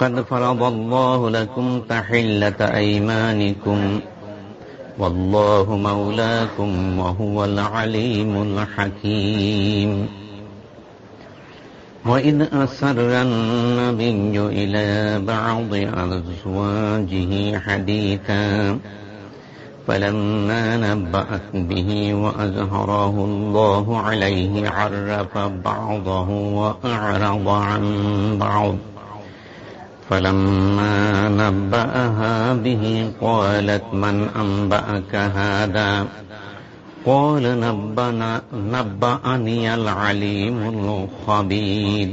قد فرض الله لكم تحلة أيمانكم والله مولاكم وهو العليم الحكيم. وإذ أسر النبي إلى بعض أزواجه حديثا فلما نبأت به وأزهره الله عليه عرف بعضه وأعرض عن بعض. فلما نبأها به قالت من أنبأك هذا؟ قال نبنا نبأني العليم الخبير.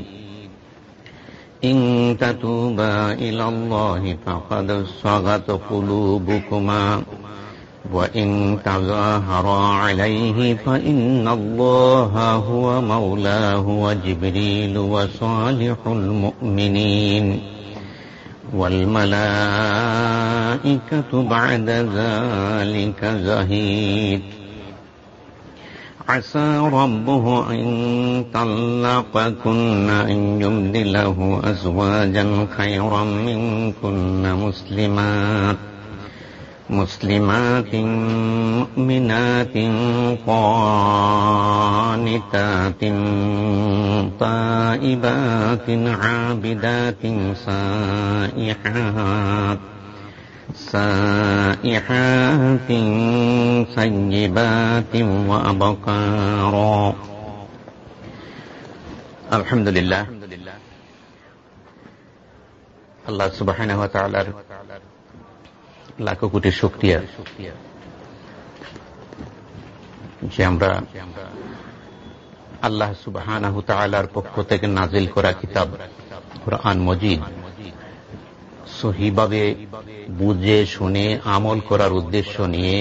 إن تتوبا إلى الله فقد صغت قلوبكما. وإن تظاهرا عليه فإن الله هو مولاه وجبريل وصالح المؤمنين. والملائكة بعد ذلك زهيد. عسى ربه إن طلقكن أن يبدله أزواجا خيرا منكن مسلمات. مسلمات مؤمنات قانتات طائبات عابدات سائحات سائحات سيبات وأبقارا. الحمد لله. الله سبحانه وتعالى লাখো কোটি শুক্রিয়া যে আমরা আল্লাহ সুবাহ পক্ষ থেকে নাজিল করা কিতাব, কোরআন মজিদ সহিভাবে বুঝে শুনে আমল করার উদ্দেশ্য নিয়ে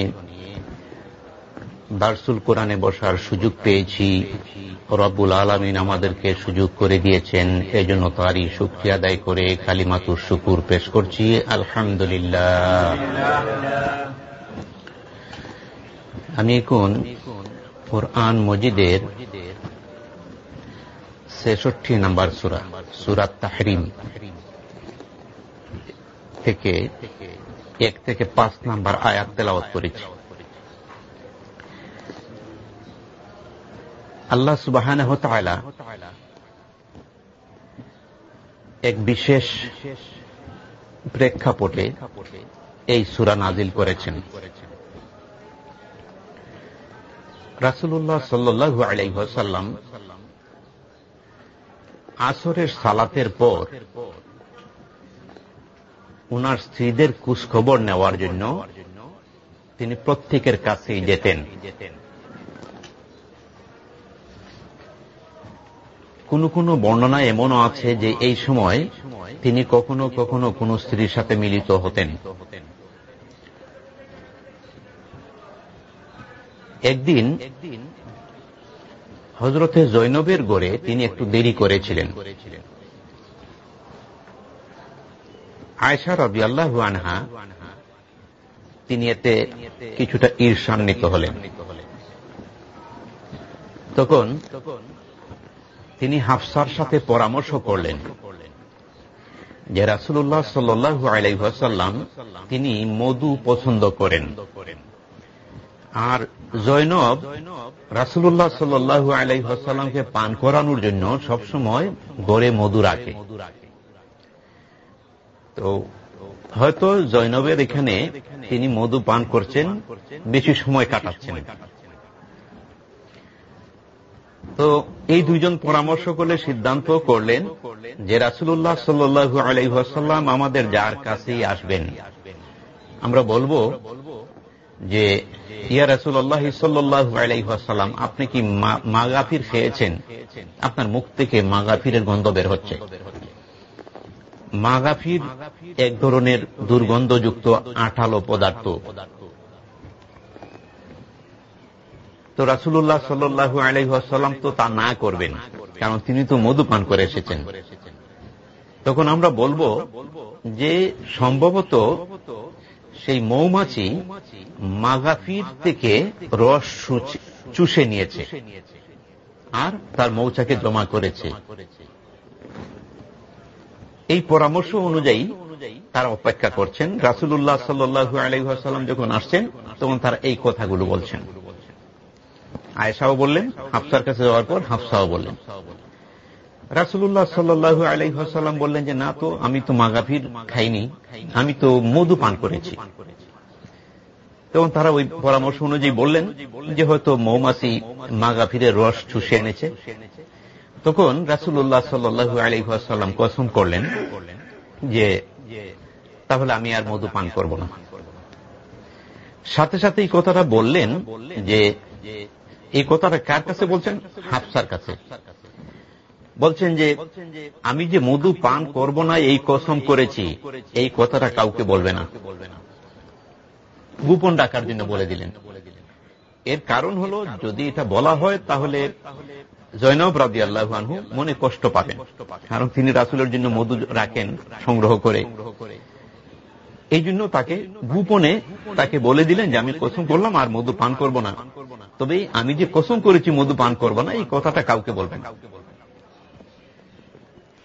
দার্সুল কোরআনে বসার সুযোগ পেয়েছি। রব্বুল আলমিন আমাদেরকে সুযোগ করে দিয়েছেন। এজন্য তারই শুক্রিয়া আদায় করে কালিমাতুর শুকুর পেশ করছি। আলহামদুলিল্লাহ। আমি এখন কোরআন মজিদের ছেষট্টি নাম্বার সুরা সুরাত তাহরিম থেকে এক থেকে পাঁচ নাম্বার আয়াত তেলাওয়াত করেছি। আল্লাহ সুবাহ এক বিশেষ প্রেক্ষাপটে এই সুরা নাজিল করেছেন। রাসুল্লাহ সাল্লু আলাইসাল্লাম আসরের সালাতের পর উনার স্ত্রীদের কুশখবর নেওয়ার জন্য তিনি প্রত্যেকের কাছেই যেতেন যেতেন। কোন কোন বর্ণনা এমনও আছে যে এই সময় তিনি কখনো কখনো কোন স্ত্রীর সাথে মিলিত হতেন। একদিন হজরতে জৈনবের গড়ে তিনি একটু দেরি করেছিলেন। আয়সা রবি আল্লাহ আনহা তিনি এতে কিছুটা ঈর্ষান্বিত হলেন। তখন তিনি হাফসার সাথে পরামর্শ করলেন যে রাসুল্লাহ সাল্লু আলাইসাল্লাম তিনি মধু পছন্দ করেন। আর জৈনব রাসুল্লাহ সাল্লু আলাইসাল্লামকে পান করানোর জন্য সবসময় গড়ে মধু রাখে। তো হয়তো জৈনবের এখানে তিনি মধু পান করছেন, বেশি সময় কাটাচ্ছেন। তো এই দুইজন পরামর্শ করলে, সিদ্ধান্ত করলেন যে রাসুল্লাহ সাল্লু আলাইসাল্লাম আমাদের যার কাছেই আসবেন। আমরা বলব যে, ইয়া রাসুল্লাহ সাল্লাহ আলাইসাল্লাম আপনি কি মাগাফির খেয়েছেন? আপনার মুখ থেকে মাগাফিরের গন্ধ বের হচ্ছে। মাগাফির এক ধরনের দুর্গন্ধযুক্ত আঠালো পদার্থ। তো রাসুল্লাহ সাল্লু আলহাসাল্লাম তো তা না করবেন, কারণ তিনি তো মধু পান করে এসেছেন। তখন আমরা বলব যে সম্ভবত সেই মৌমাছি মাগাফির থেকে রস চুষে নিয়েছে আর তার মৌচাকে জমা করেছে। এই পরামর্শ অনুযায়ী তারা অপেক্ষা করছেন। রাসুল্লাহ সাল্লু আলহাম যখন আসছেন, তখন তারা এই কথাগুলো বলছেন। আয়েশাও বললেন, হাফসার কাছে যাওয়ার পর হাফসাও বললেন। রাসুল্লাহ সাল্লু আলহাম বললেন যে, না তো, আমি তো মাগাফির খাইনি, আমি তো মধু পান করেছি। তখন তারা ওই পরামর্শ অনুযায়ী বললেন যে, হয়তো মৌমাছি মাগাফিরের রস চুষে এনেছে। তখন রাসুল্লাহ সাল্লু আলহাম কসম করলেন যে, তাহলে আমি আর মধু পান করব না। সাথে সাথে এই কথাটা বললেন যে এই কথাটা কার কাছে বলছেন? হাফসার কাছে। বলছেন যে, আমি যে মধু পান করব না, এই কসম করেছি। এই কথাটা কাউকে বলবে না। গোপন ডাকার জন্য বলে দিলেন। এর কারণ হল, যদি এটা বলা হয়, তাহলে জৈনব রাজি আল্লাহ মনে কষ্ট পাবেন। কারণ তিনি রাসুলের জন্য মধু রাখেন, সংগ্রহ করে। এই জন্য তাকে গোপনে তাকে বলে দিলেন যে, আমি কসম করলাম, আর মধু পান করব না। তবে আমি যে কসম করেছি, মধু পান করব না, এই কথাটা কাউকে বলবেন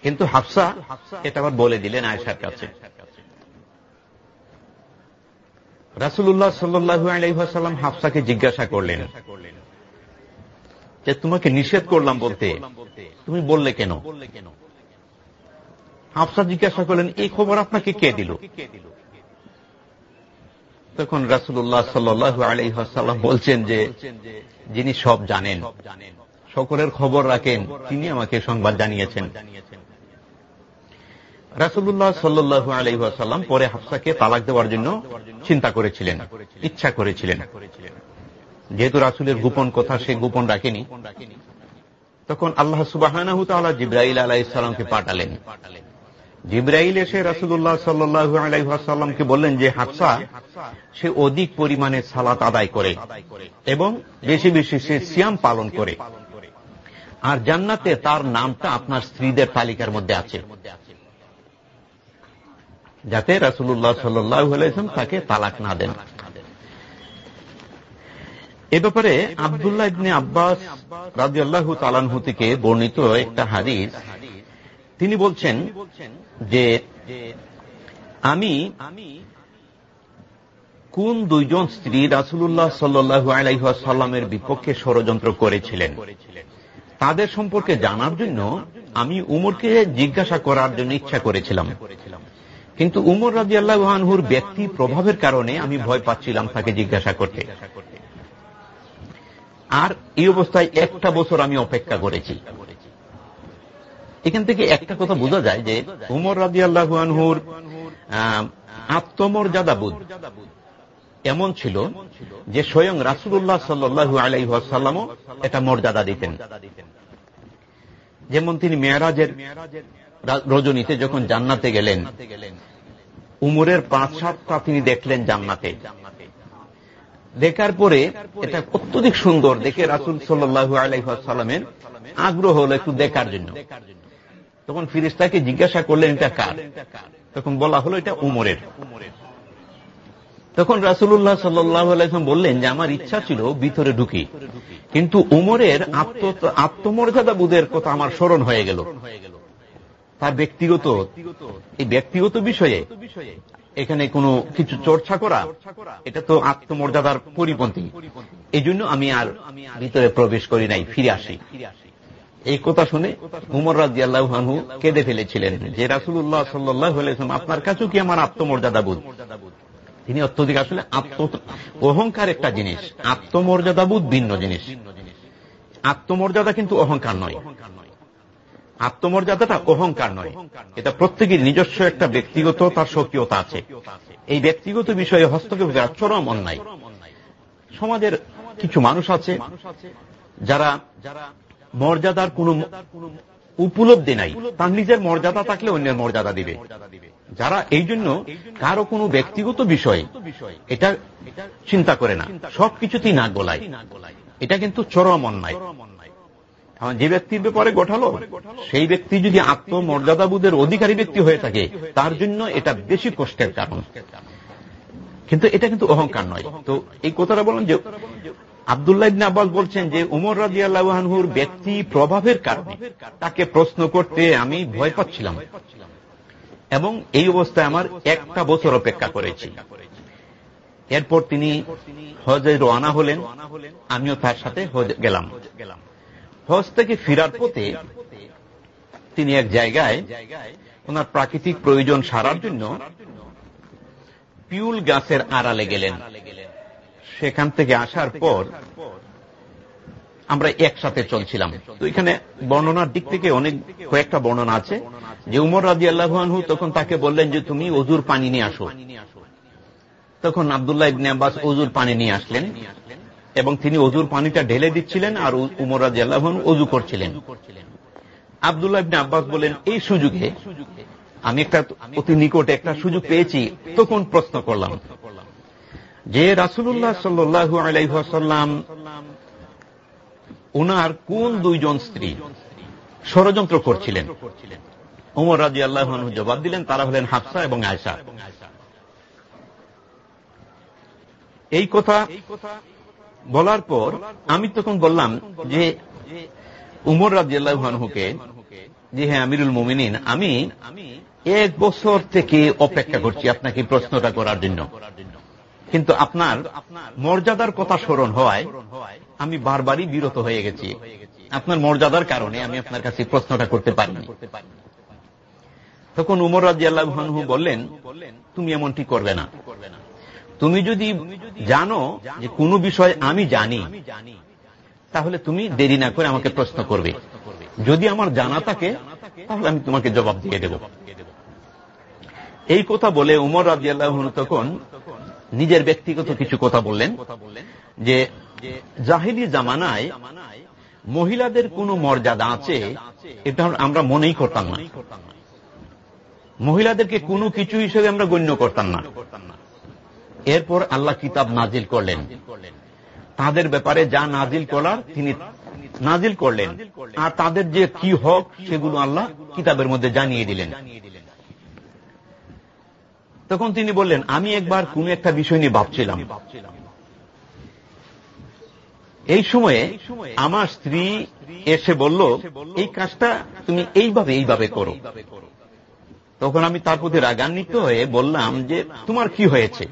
কিন্তু হাফসা এটা আবার বলে দিলেন আয়সার কাছে। রাসুল্লাহ সাল্লু আলাইসাল্লাম হাফসাকে জিজ্ঞাসা করলেন যে, তোমাকে নিষেধ করলাম বলতে তুমি বললে কেন? হাফসা জিজ্ঞাসা করলেন, এই খবর আপনাকে কে দিল? তখন রাসুল্লাহ সাল্লু আলাইসাল্লাম বলছেন যে, যিনি সব জানেন সকলের খবর রাখেন, তিনি আমাকে সংবাদ জানিয়েছেন। রাসুল্লাহ সাল্লু আলহাসাল্লাম পরে হাফসাকে তালাক দেওয়ার জন্য চিন্তা করেছিলেন, ইচ্ছা করেছিলেন। যেহেতু রাসুলের গোপন কথা সে গোপন রাখেনি, তখন আল্লাহ সুবাহ জিব্রাইল আলাইসাল্লামকে পাঠালেন। জিব্রাইল এসে রাসুল্লাহ সাল্লু আলাইসাল্লামকে বললেন যে, হাফসা, সে অধিক পরিমাণে সালাত আদায় করে এবং বেশি বেশি সে সিয়াম পালন করে। আর জান্নাতে তার নামটা আপনার স্ত্রীদের তালিকার মধ্যে আছে। যাতে রাসুল্লাহ সাল্লাম তাকে তালাক না দেন। এ ব্যাপারে আবদুল্লাহ ইবনে আব্বাস রাজি আল্লাহ তালানহু থেকে বর্ণিত একটা হাদিস। তিনি বলছেন যে আমি, কোন দুইজন স্ত্রী রাসুল্লাহ সাল্লু আলাইসাল্লামের বিপক্ষে ষড়যন্ত্র করেছিলেন? তাদের সম্পর্কে জানার জন্য আমি উমরকে জিজ্ঞাসা করার জন্য ইচ্ছা করেছিলাম। কিন্তু উমর রাজি আল্লাহানহুর ব্যক্তি প্রভাবের কারণে আমি ভয় পাচ্ছিলাম তাকে জিজ্ঞাসা করতে। আর এই অবস্থায় একটা বছর আমি অপেক্ষা করেছি। এখান থেকে একটা কথা বোঝা যায় যে উমর রাজি আল্লাহানহুর আত্মমর্যাদাবোধ এমন ছিল যে স্বয়ং রাসুল্লাহ সাল্লু আলাইসাল্লামও এটা মর্যাদা দিতেন। যেমন তিনি মেয়ারাজের রজনীতে যখন জান্নাতে গেলেন, উমরের পাঁচ সাতটা তিনি দেখলেন জান্নাতে। দেখার পরে এটা অত্যধিক সুন্দর দেখে রাসুল সাল্লু আলাইসাল্লামের আগ্রহ হল একটু দেখার জন্য। তখন ফিরিস্তাকে জিজ্ঞাসা করলেন, এটা কার? তখন বলা হলো, এটা উমরের। তখন রাসুল্লাহ সাল্লাম বললেন যে, আমার ইচ্ছা ছিল ভিতরে ঢুকি, কিন্তু উমরের আত্মমর্যাদা বোধের কথা আমার স্মরণ হয়ে গেল। তার ব্যক্তিগত, এই ব্যক্তিগত বিষয়ে এখানে কোনো কিছু চর্চা করা, এটা তো আত্মমর্যাদার পরিপন্থী। এই জন্য আমি আর ভিতরে প্রবেশ করি নাই, ফিরে আসি। এই কথা শুনে উমর রাজি আল্লাহানহু কেঁদে ফেলেছিলেন যে রাসুল্লাহ সাল্লাম আপনার কাছেও কি আমার আত্মমর্যাদা বোধ? তিনি অত্যধিক আসলে আত্ম অহংকার একটা জিনিস আত্মমর্যাদাবোধ ভিন্ন জিনিস। আত্মমর্যাদা কিন্তু অহংকার নয়। আত্মমর্যাদাটা অহংকার নয়। এটা প্রত্যেকের নিজস্ব একটা ব্যক্তিগত, তার সক্রিয়তা আছে। এই ব্যক্তিগত বিষয়ে হস্তক্ষেপ চরম অন্যায়। সমাজের কিছু মানুষ আছে যারা যারা মর্যাদার কোন উপলব্ধি নাই। তার নিজের মর্যাদা থাকলে অন্যের মর্যাদা দিবে। যারা এই জন্য কারও কোনো ব্যক্তিগত বিষয় এটা চিন্তা করে না। সবকিছুতেই নাক গলায়। এটা কিন্তু চরম অন্যায়। যে ব্যক্তির ব্যাপারে ঘটালো সেই ব্যক্তি যদি আত্মমর্যাদাবোধের অধিকারী ব্যক্তি হয়ে থাকে, তার জন্য এটা বেশি কষ্টের কারণ। কিন্তু এটা কিন্তু অহংকার নয়। তো এই কথাটা বলেন যে আবদুল্লাহ ইবনে আব্বাস বলছেন যে উমর রাজি আল্লাহানহুর ব্যক্তি প্রভাবের কারণে তাকে প্রশ্ন করতে আমি ভয় পাচ্ছিলাম। এবং এই অবস্থায় আমার একটা বছর অপেক্ষা করেছি। এরপর তিনি হজে রওনা হলেন, আমিও তার সাথে গেলাম। হজ থেকে ফিরার পথে তিনি এক জায়গায় ওনার প্রাকৃতিক প্রয়োজন সারার জন্য পিউল গাছের আড়ালে গেলেন। সেখান থেকে আসার পর আমরা একসাথে চলছিলাম। তো এখানে বর্ণনার দিক থেকে অনেক কয়েকটা বর্ণনা আছে। যে উমর রাজি আল্লাহানহু তখন তাকে বললেন যে, তুমি অজুর পানি নিয়ে আসো। তখন আবদুল্লাহ ইবনে আব্বাস অজুর পানি নিয়ে আসলেন এবং তিনি অজুর পানিটা ঢেলে দিচ্ছিলেন আর উমর রাজি আল্লাহান অজু করছিলেন। আবদুল্লাহ ইবনে আব্বাস বলেন এই সুযোগে আমি একটা অতি নিকটে একটা সুযোগ পেয়েছি। তখন প্রশ্ন করলাম যে রাসুল্লাহ সাল্লু আলাইসাল্লাম ওনার কোন দুইজন স্ত্রী ষড়যন্ত্র করছিলেন? ওমর রাজি আল্লাহ জবাব দিলেন, তারা হলেন হাফসা এবং আয়সা এই কথা বলার পর আমি তখন বললাম যে উমর রাজি আল্লাহকে যে হ্যাঁ আমিরুল মোমিনিন, আমি এক বছর থেকে অপেক্ষা করছি আপনাকে প্রশ্নটা করার জন্য। কিন্তু আপনার মর্যাদার কথা স্মরণ হওয়ায় আমি বারবারই বিরত হয়ে গেছি। আপনার মর্যাদার কারণে আমি আপনার কাছে প্রশ্নটা করতে পারিনি। তখন উমর রাজি আল্লাহু বললেন, তুমি এমনটি করবে না। তুমি যদি জানো যে কোনো বিষয় আমি জানি, তাহলে তুমি দেরি না করে আমাকে প্রশ্ন করবে। যদি আমার জানা থাকে, তাহলে আমি তোমাকে জবাব দিয়ে দেব। এই কথা বলে উমর রাজি আল্লাহ তখন নিজের ব্যক্তিগত কিছু কথা বললেন, যে জাহিলি জামানায় মহিলাদের কোনো মর্যাদা আছে, এটা আমরা মনেই করতাম না। মহিলাদেরকে কোনো কিছু হিসেবে আমরা গণ্য করতাম না। এরপর আল্লাহ কিতাব নাজিল করলেন। তাদের ব্যাপারে যা নাজিল করার তিনি নাজিল করলেন। আর তাদের যে কি হক, সেগুলো আল্লাহ কিতাবের মধ্যে জানিয়ে দিলেন। তখন তিনি বললেন, আমি একবার কোন একটা বিষয় নিয়ে ভাবছিলাম। এই সময়ে আমার স্ত্রী এসে বলল, এই কাজটা তুমি এইভাবে এইভাবে করো। তখন আমি তার প্রতি রাগান্বিত হয়ে বললাম যে, তোমার কি হয়েছে?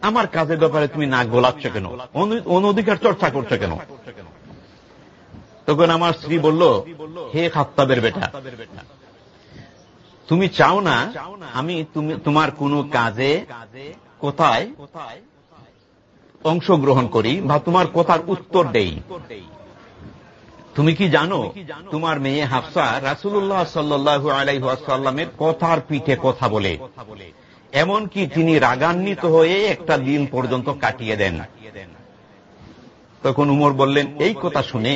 আমার কাজের ব্যাপারে তুমি নাক গোলাচ্ছ কেন? অনধিকার চর্চা করছ কেন? তখন আমার স্ত্রী বলল, হে খাত্তাবের বেটা তুমি চাও না আমি তোমার কোনো কাজে কোথায় অংশগ্রহণ করি বা তোমার কথার উত্তর দেই। তুমি কি জানো, তোমার মেয়ে হাফসা রাসুল্লাহ সাল্লু আলাইসাল্লামের কথার পিঠে কথা বলে, এমনকি তিনি রাগান্বিত হয়ে একটা দিন পর্যন্ত কাটিয়ে দেন। তখন উমর বললেন, এই কথা শুনে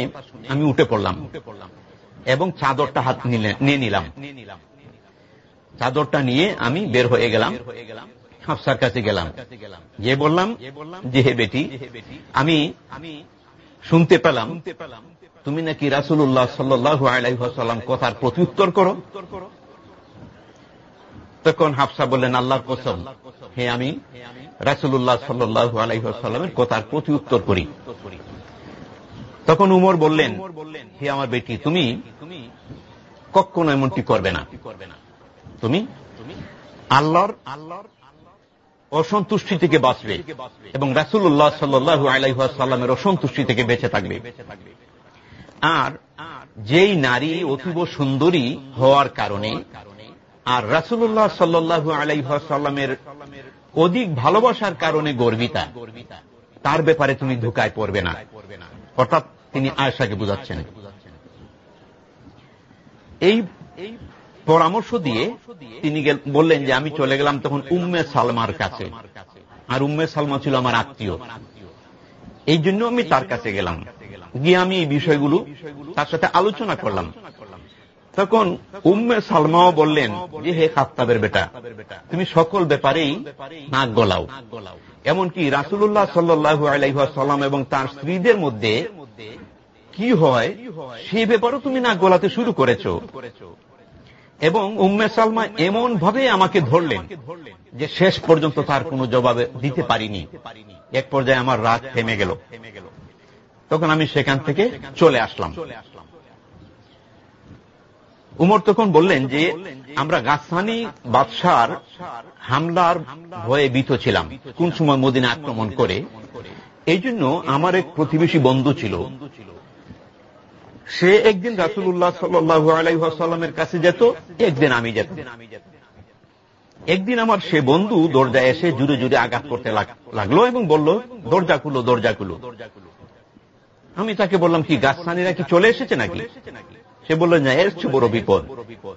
আমি উঠে পড়লাম এবং চাদরটা হাত নিয়ে নিলাম নিয়ে নিলাম। চাদরটা নিয়ে আমি বের হয়ে গেলাম। হাফসার কাছে গেলাম। যে বললাম, যে হে বেটি, আমি শুনতে পেলাম, তুমি নাকি রাসুল্লাহ সাল্লু আলাইসাল্লাম কথার প্রত্যুত্তর করো? তখন হাফসা বললেন, আল্লাহর কসম, হে আমি রাসুল্লাহ সাল্লু আলাইসাল্লামের কথার প্রতি উত্তর করি। তখন উমর বললেন, হে আমার বেটি তুমি তুমি কখনো এমনটি করবে না। তুমি? আল্লাহর আল্লাহর অসন্তুষ্টি থেকে বাঁচবে এবং রাসুল্লাহ সাল্লু আলাইসাল্লামের অসন্তুষ্টি থেকে বেঁচে থাকবে। আর যেই নারী অতীব সুন্দরী হওয়ার কারণে আর রাসুল্লাহ সাল্লু আলাইসাল্লামের অধিক ভালোবাসার কারণে গর্বিতা, তার ব্যাপারে তুমি ধোকায় পড়বে না। অর্থাৎ তিনি আয়সাকে বুঝাচ্ছেন। এই পরামর্শ দিয়ে তিনি বললেন যে, আমি চলে গেলাম তখন উম্মে সালমার কাছে। আর উম্মে সালমা ছিল আমার আত্মীয়। এই জন্য আমি তার কাছে গেলাম। গিয়ে আমি এই বিষয়গুলো তার সাথে আলোচনা করলাম। তখন উম্মে সালমাও বললেন যে, হে খাত্তাবের বেটা, তুমি সকল ব্যাপারেই নাক গলাও। এমনকি রাসুল্লাহ সাল্লু আলাইসাল্লাম এবং তার স্ত্রীদের মধ্যে কি হয় সেই ব্যাপারেও তুমি নাক গলাতে শুরু করেছ। এবং উম্মে সালমা এমন ভাবে আমাকে ধরলেন যে শেষ পর্যন্ত তার কোনো জবাবে দিতে পারিনি। এক পর্যায়ে আমার রাগ থেমে গেল। তখন আমি সেখান থেকে চলে আসলাম। উমর তখন বললেন যে, আমরা গাছানি বাদশার হামলার ভয়ে বিত ছিলাম। কোন সময় মদিনা আক্রমণ করে। এই জন্য আমার এক প্রতিবেশী বন্ধু ছিল। সে একদিন রাসুল্লাহ সাল্লু আলাইসাল্লামের কাছে যেত, একদিন আমি যেত একদিন আমার সে বন্ধু দরজায় এসে জুড়ে জুড়ে আঘাত করতে লাগল এবং বলল, দরজা খুলো দরজা খুলো। আমি তাকে বললাম, কি গাছ গাছসানিরা কি চলে এসেছে নাকি? সে বলল, না, এর চেয়ে বড় বিপদ।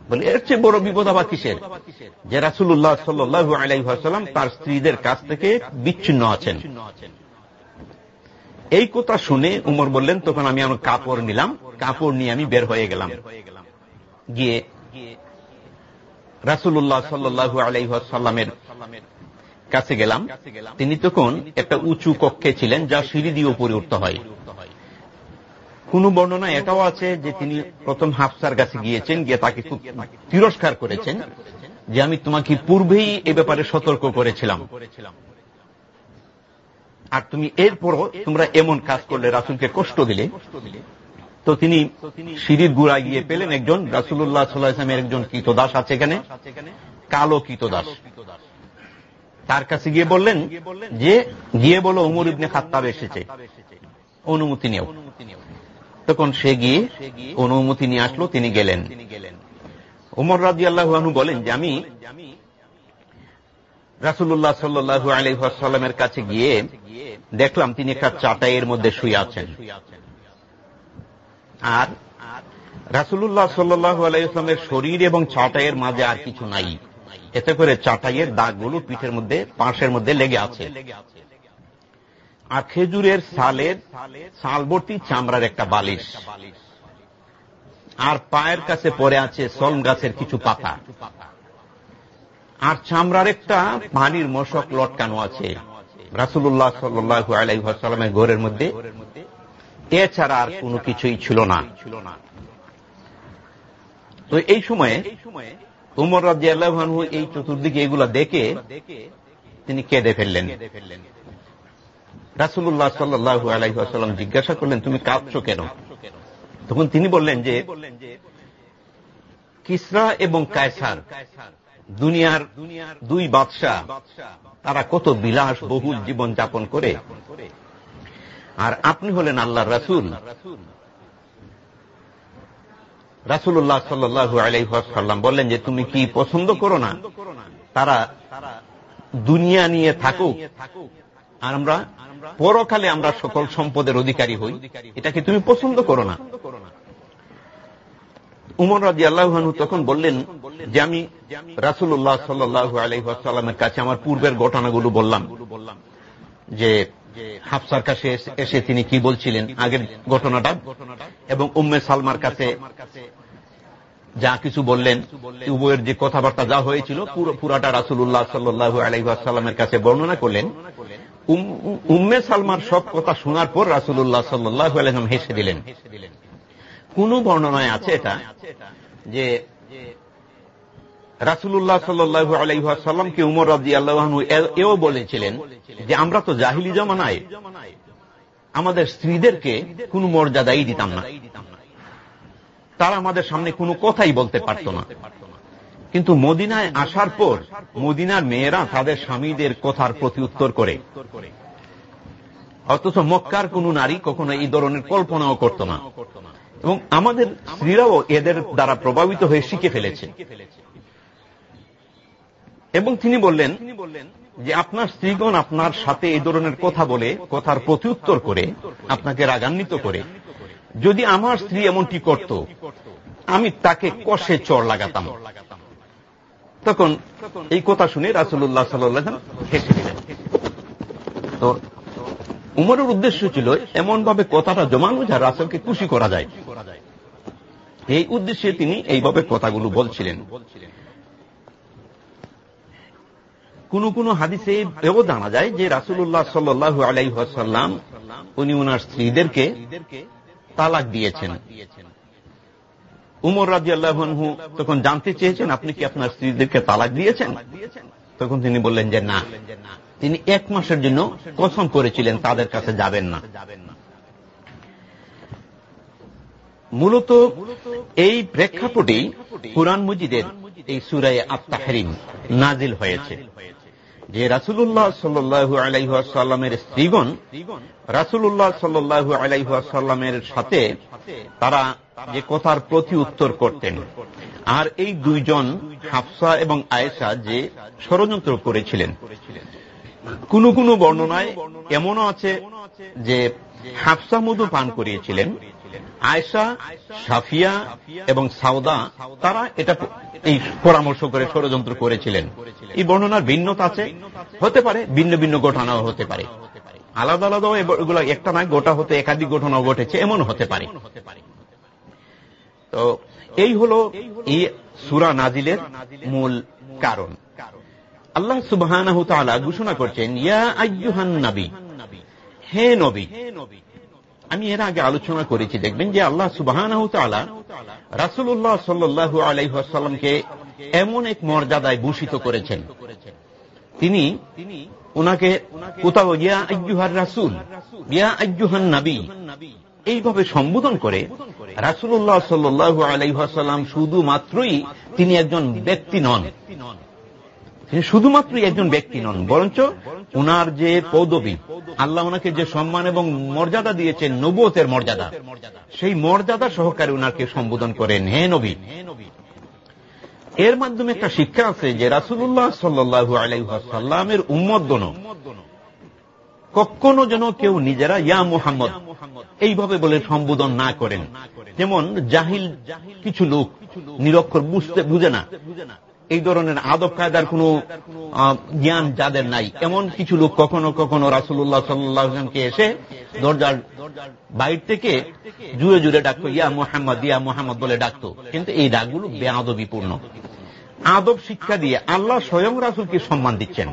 বলে, এর চেয়ে বড় বিপদ আবার কিসের? যে রাসুল্লাহ সাল্লু আলাইসাল্লাম তার স্ত্রীদের কাছ থেকে বিচ্ছিন্ন আছেন। এই কথা শুনে উমর বললেন, তখন আমি আমার কাপড় নিলাম। কাপড় নিয়ে আমি বের হয়ে গেলাম। গিয়ে রাসুল্লাহ সাল্লু আলাইসাল্লামের কাছে গেলাম। তিনি তখন একটা উঁচু কক্ষে ছিলেন, যা সিঁড়ি দিয়ে উপরে উঠতে হয়। কোন বর্ণনা এটাও আছে যে তিনি প্রথম হাফসার কাছে গিয়েছেন, গিয়ে তাকে খুব তিরস্কার করেছেন যে, আমি তোমাকে পূর্বেই এ ব্যাপারে সতর্ক করেছিলাম। আর তুমি এরপরও তোমরা এমন কাজ করলে রাসুলকে কষ্ট দিলে। তো তিনি সিঁড়ির গুড়া গিয়ে পেলেন একজন রাসুল্লাহ সাল্লাহামের একজন কীতদাস আছে এখানে, কালো কীতদাস। তার কাছে গিয়ে বললেন যে, গিয়ে বলো উমর ইবনে খাত্তাব এসেছে, অনুমতি নেও। তখন সে গিয়ে অনুমতি নিয়ে আসলো, তিনি গেলেন। উমর রাজি আল্লাহানু বলেন যে, আমি রাসুল্লাহ সাল্লু আলহামের কাছে গিয়ে দেখলাম তিনি একটা চাটাইয়ের মধ্যে শুয়ে আছেন। আর রাসুল্লাহ সাল্লু আলাইসলামের শরীর এবং চাটাইয়ের মাঝে আর কিছু নাই। এতে করে চাটাইয়ের দাগগুলো পিঠের মধ্যে পাশের মধ্যে লেগে আছে। আর খেজুরের সালের সালবর্তী চামড়ার একটা বালিশ। আর পায়ের কাছে পরে আছে সলম গাছের কিছু পাতা। আর চামড়ার একটা পানির মশক লটকানো আছে। রাসুল্লাহ সাল্লু আলাইসালামের ঘরের মধ্যে। এছাড়া আর কোনো কিছুই ছিল না। তো এই সময়ে উমর রাজি আল্লাহানহু এই চতুর্দিকে এগুলা দেখে তিনি কেঁদে ফেললেন। রাসুল্লাহ সাল্লু আলাইসাল্লাম জিজ্ঞাসা করলেন, তুমি কাঁদছ কেন? তখন তিনি বললেন যে, কিসরা এবং কায়সার দুনিয়ার দুই বাদশাহ, তারা কত বিলাস বহুল জীবন যাপন করে। আর আপনি হলেন আল্লাহ রাসুল। রাসুল্লাহ সাল্লু আলাইসাল্লাম বললেন যে, তুমি কি পছন্দ করো না? তারা দুনিয়া নিয়ে থাকুক, আর আমরা পরকালে আমরা সকল সম্পদের অধিকারী হই। এটাকে তুমি পছন্দ করো না? উমর রাজি আল্লাহানু তখন বললেন যে আমি রাসুল্লাহ সাল্লু আলহামের কাছে আমার পূর্বের ঘটনাগুলো বললাম, যে হাফসার কাছে এসে তিনি কি বলছিলেন আগের ঘটনাটা এবং উম্মে সালমার কাছে যা কিছু বললেন, উভয়ের যে কথাবার্তা যা হয়েছিল পুরো পুরাটা রাসুল্লাহ সাল্লু আলহামের কাছে বর্ণনা করলেন। উম্মে সালমার সব কথা শোনার পর রাসুল্লাহ সাল্লাহ আলহাম হেসে দিলেন হেসে দিলেন। কোন বর্ণনায় আছে এটা? যে রাসুল্লাহ সাল্লু আলাইসাল্লামকে উমর রাজি আল্লাহনু এও বলেছিলেন যে আমরা তো জাহিলি জমানায়, আমাদের স্ত্রীদেরকে কোন মর্যাদাই দিতাম না। তারা আমাদের সামনে কোনো কথাই বলতে পারত না। কিন্তু মদিনায় আসার পর মদিনার মেয়েরা তাদের স্বামীদের কথার প্রতি উত্তর করে। অথচ মক্কার কোন নারী কখনো এই ধরনের কল্পনাও করত না। এবং আমাদের স্ত্রীরাও এদের দ্বারা প্রভাবিত হয়ে শিখে ফেলেছে। এবং তিনি বললেন যে, আপনার স্ত্রীগণ আপনার সাথে এই ধরনের কথা বলে, কথার প্রত্যুত্তর করে, আপনাকে রাগান্বিত করে। যদি আমার স্ত্রী এমনটি করত, আমি তাকে কষে চর লাগাতাম। তখন এই কথা শুনে রাসুল্লাহ সাল্লাম হেসে দিলেন। তো উমরের উদ্দেশ্য ছিল এমন ভাবে কথাটা জমানো যা রাসেলকে খুশি করা যায়। এই উদ্দেশ্যে তিনি এইভাবে কথাগুলো বলছিলেন। কোন কোন হাদিসে এও জানা যায় যে রাসুল্লাহ সাল্লু আলাইসাল্লাম উনি ওনার স্ত্রীদেরকে তালাক দিয়েছেন। উমর রাজি আল্লাহনহু তখন জানতে চেয়েছেন, আপনি কি আপনার স্ত্রীদেরকে তালাক দিয়েছেন? তখন তিনি বললেন যে, না। তিনি এক মাসের জন্য কসম করেছিলেন, তাদের কাছে যাবেন না। মূলত এই প্রেক্ষাপটেই কোরআন মজিদের এই সুরাই আত্মাহরিম নাজিল হয়েছে। যে রাসুল্লাহ সাল্লু আলাইসাল্লামের স্ত্রীগণ রাসুল্লাহ সাল্লু আলাইসাল্লামের সাথে তারা যে কথার প্রতি উত্তর করতেন। আর এই দুইজন হাফসা এবং আয়েশা যে ষড়যন্ত্র করেছিলেন। কোন কোন বর্ণনায় এমনও আছে যে হাফসা মধু পান করিয়েছিলেন আয়সা সাফিয়া এবং সাউদা তারা এটা এই পরামর্শ করে ষড়যন্ত্র করেছিলেন। এই বর্ণনার ভিন্নতা আছে। হতে পারে, ভিন্ন ভিন্ন ঘটনাও হতে পারে। আলাদা আলাদাও এগুলো একটা নয়, গোটা হতে, একাধিক ঘটনাও ঘটেছে এমন হতে পারে। তো এই হল এই সুরা নাজিলের মূল কারণ। আল্লাহ সুবাহ ঘোষণা করছেন, ইয়া আয়ুহান নবী, হে নবী আমি এর আগে আলোচনা করেছি, দেখবেন যে আল্লাহ সুবাহ রাসুল্লাহ সাল্লু আলাইসাল্লামকে এমন এক মর্যাদায় ভূষিত করেছেন। তিনি ওনাকে কোথাও, ইয়া আজ্জুহার রাসুল, ইয়া আজ্জুহান নাবি এইভাবে সম্বোধন করে রাসুল্লাহ সাল্লু আলাইসাল্লাম শুধুমাত্রই তিনি একজন ব্যক্তি নন। তিনি শুধুমাত্রই একজন ব্যক্তি নন, বরঞ্চ ওনার যে পদবী আল্লাহ ওনাকে যে সম্মান এবং মর্যাদা দিয়েছেন নবতের মর্যাদা, সেই মর্যাদা সহকারে ওনাকে সম্বোধন করেন। হে নবী, এর মাধ্যমে একটা শিক্ষা আছে যে রাসুল্লাহ সাল্লু আলাইসাল্লামের উম্মদন কখনো যেন কেউ নিজেরা, ইয়া মোহাম্মদ এইভাবে বলে সম্বোধন না করেন। যেমন জাহিল কিছু লোক নিরক্ষর বুঝতে বুঝে না। এই ধরনের আদব কায়দার কোন জ্ঞান যাদের নাই। এমন কিছু লোক কখনো কখনো রাসুল্লাহ সাল্লামকে এসে দরজার বাইর থেকে জুড়ে জুড়ে ডাকতো, ইয়া মোহাম্মদ ইয়া মোহাম্মদ বলে ডাকতো। কিন্তু এই ডাকগুলো বেআদবিপূর্ণ। আদব শিক্ষা দিয়ে আল্লাহ স্বয়ং রাসুলকে সম্মান দিচ্ছেন।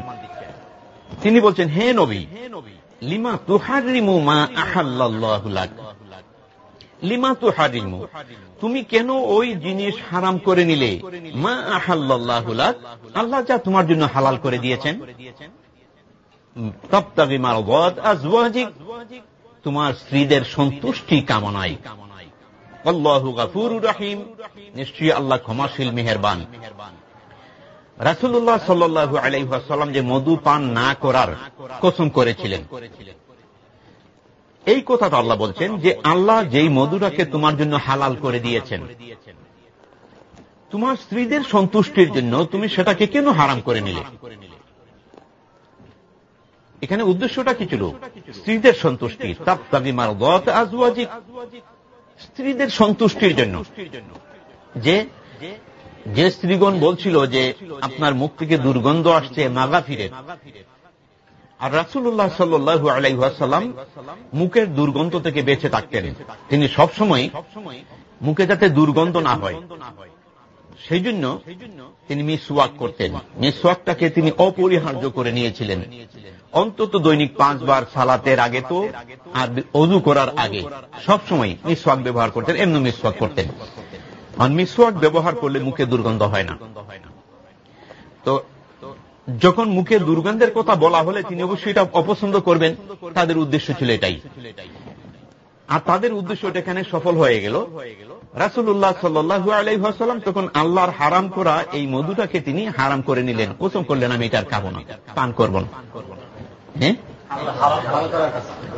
তিনি বলছেন, হে নবী, লিমা তুহারিমু মা আহাল্লাহ লিমা তুহারিমু তুমি কেন ওই জিনিস হারাম করে নিলে? মা আহাল্লাহ আল্লাহ যা তোমার জন্য হালাল করে দিয়েছেন। তোমার স্ত্রীদের সন্তুষ্টি কামনায়। আল্লাহু নিশ্চয়ই আল্লাহ ক্ষমাশীল, মেহরবান। রাসুল্লাহ সাল্লু আলাইসাল্লাম যে মধু পান না করার কসম করেছিলেন। এই কথাটা আল্লাহ বলছেন যে আল্লাহ যেই মধুরাকে তোমার জন্য হালাল করে দিয়েছেন, তোমার স্ত্রীদের সন্তুষ্টির জন্য তুমি সেটাকে কেন হারাম করে নিলে? এখানে উদ্দেশ্যটা কি ছিল স্ত্রীদের সন্তুষ্টি তাপ্তাবিমার গত আজওয়াজিক। স্ত্রীদের সন্তুষ্টির জন্য। যে যে স্ত্রীগণ বলছিল যে আপনার মুখ থেকে দুর্গন্ধ আসছে মাগা ফিরে আর রাসুল্লাহ সাল্লু আলাইসাল্লাম মুখের দুর্গন্ধ থেকে বেঁচে থাকতেন। তিনি সবসময় মুখে যাতে দুর্গন্ধ না হয়। সেই জন্য তিনি মিসওয়াক করতেন। মিসওয়াকটাকে তিনি অপরিহার্য করে নিয়েছিলেন। অন্তত দৈনিক পাঁচবার সালাতের আগে তো আর অজু করার আগে সবসময় মিসওয়াক ব্যবহার করতেন, এমনি মিসওয়াক করতেন। আর মিসওয়াক ব্যবহার করলে মুখে দুর্গন্ধ হয় না। তো যখন মুখে দুর্গন্ধের কথা বলা হলে তিনি অবশ্যই এটা অপছন্দ করবেন। তাদের উদ্দেশ্য ছিল এটাই। আর তাদের উদ্দেশ্য এখানে সফল হয়ে গেল। রাসুল্লাহ সাল্লু আলাইসাল্লাম তখন আল্লাহর হারাম করা এই মধুটাকে তিনি হারাম করে নিলেন। কোসম করলেন, আমি এটার খাব না, পান করব না। হ্যাঁ?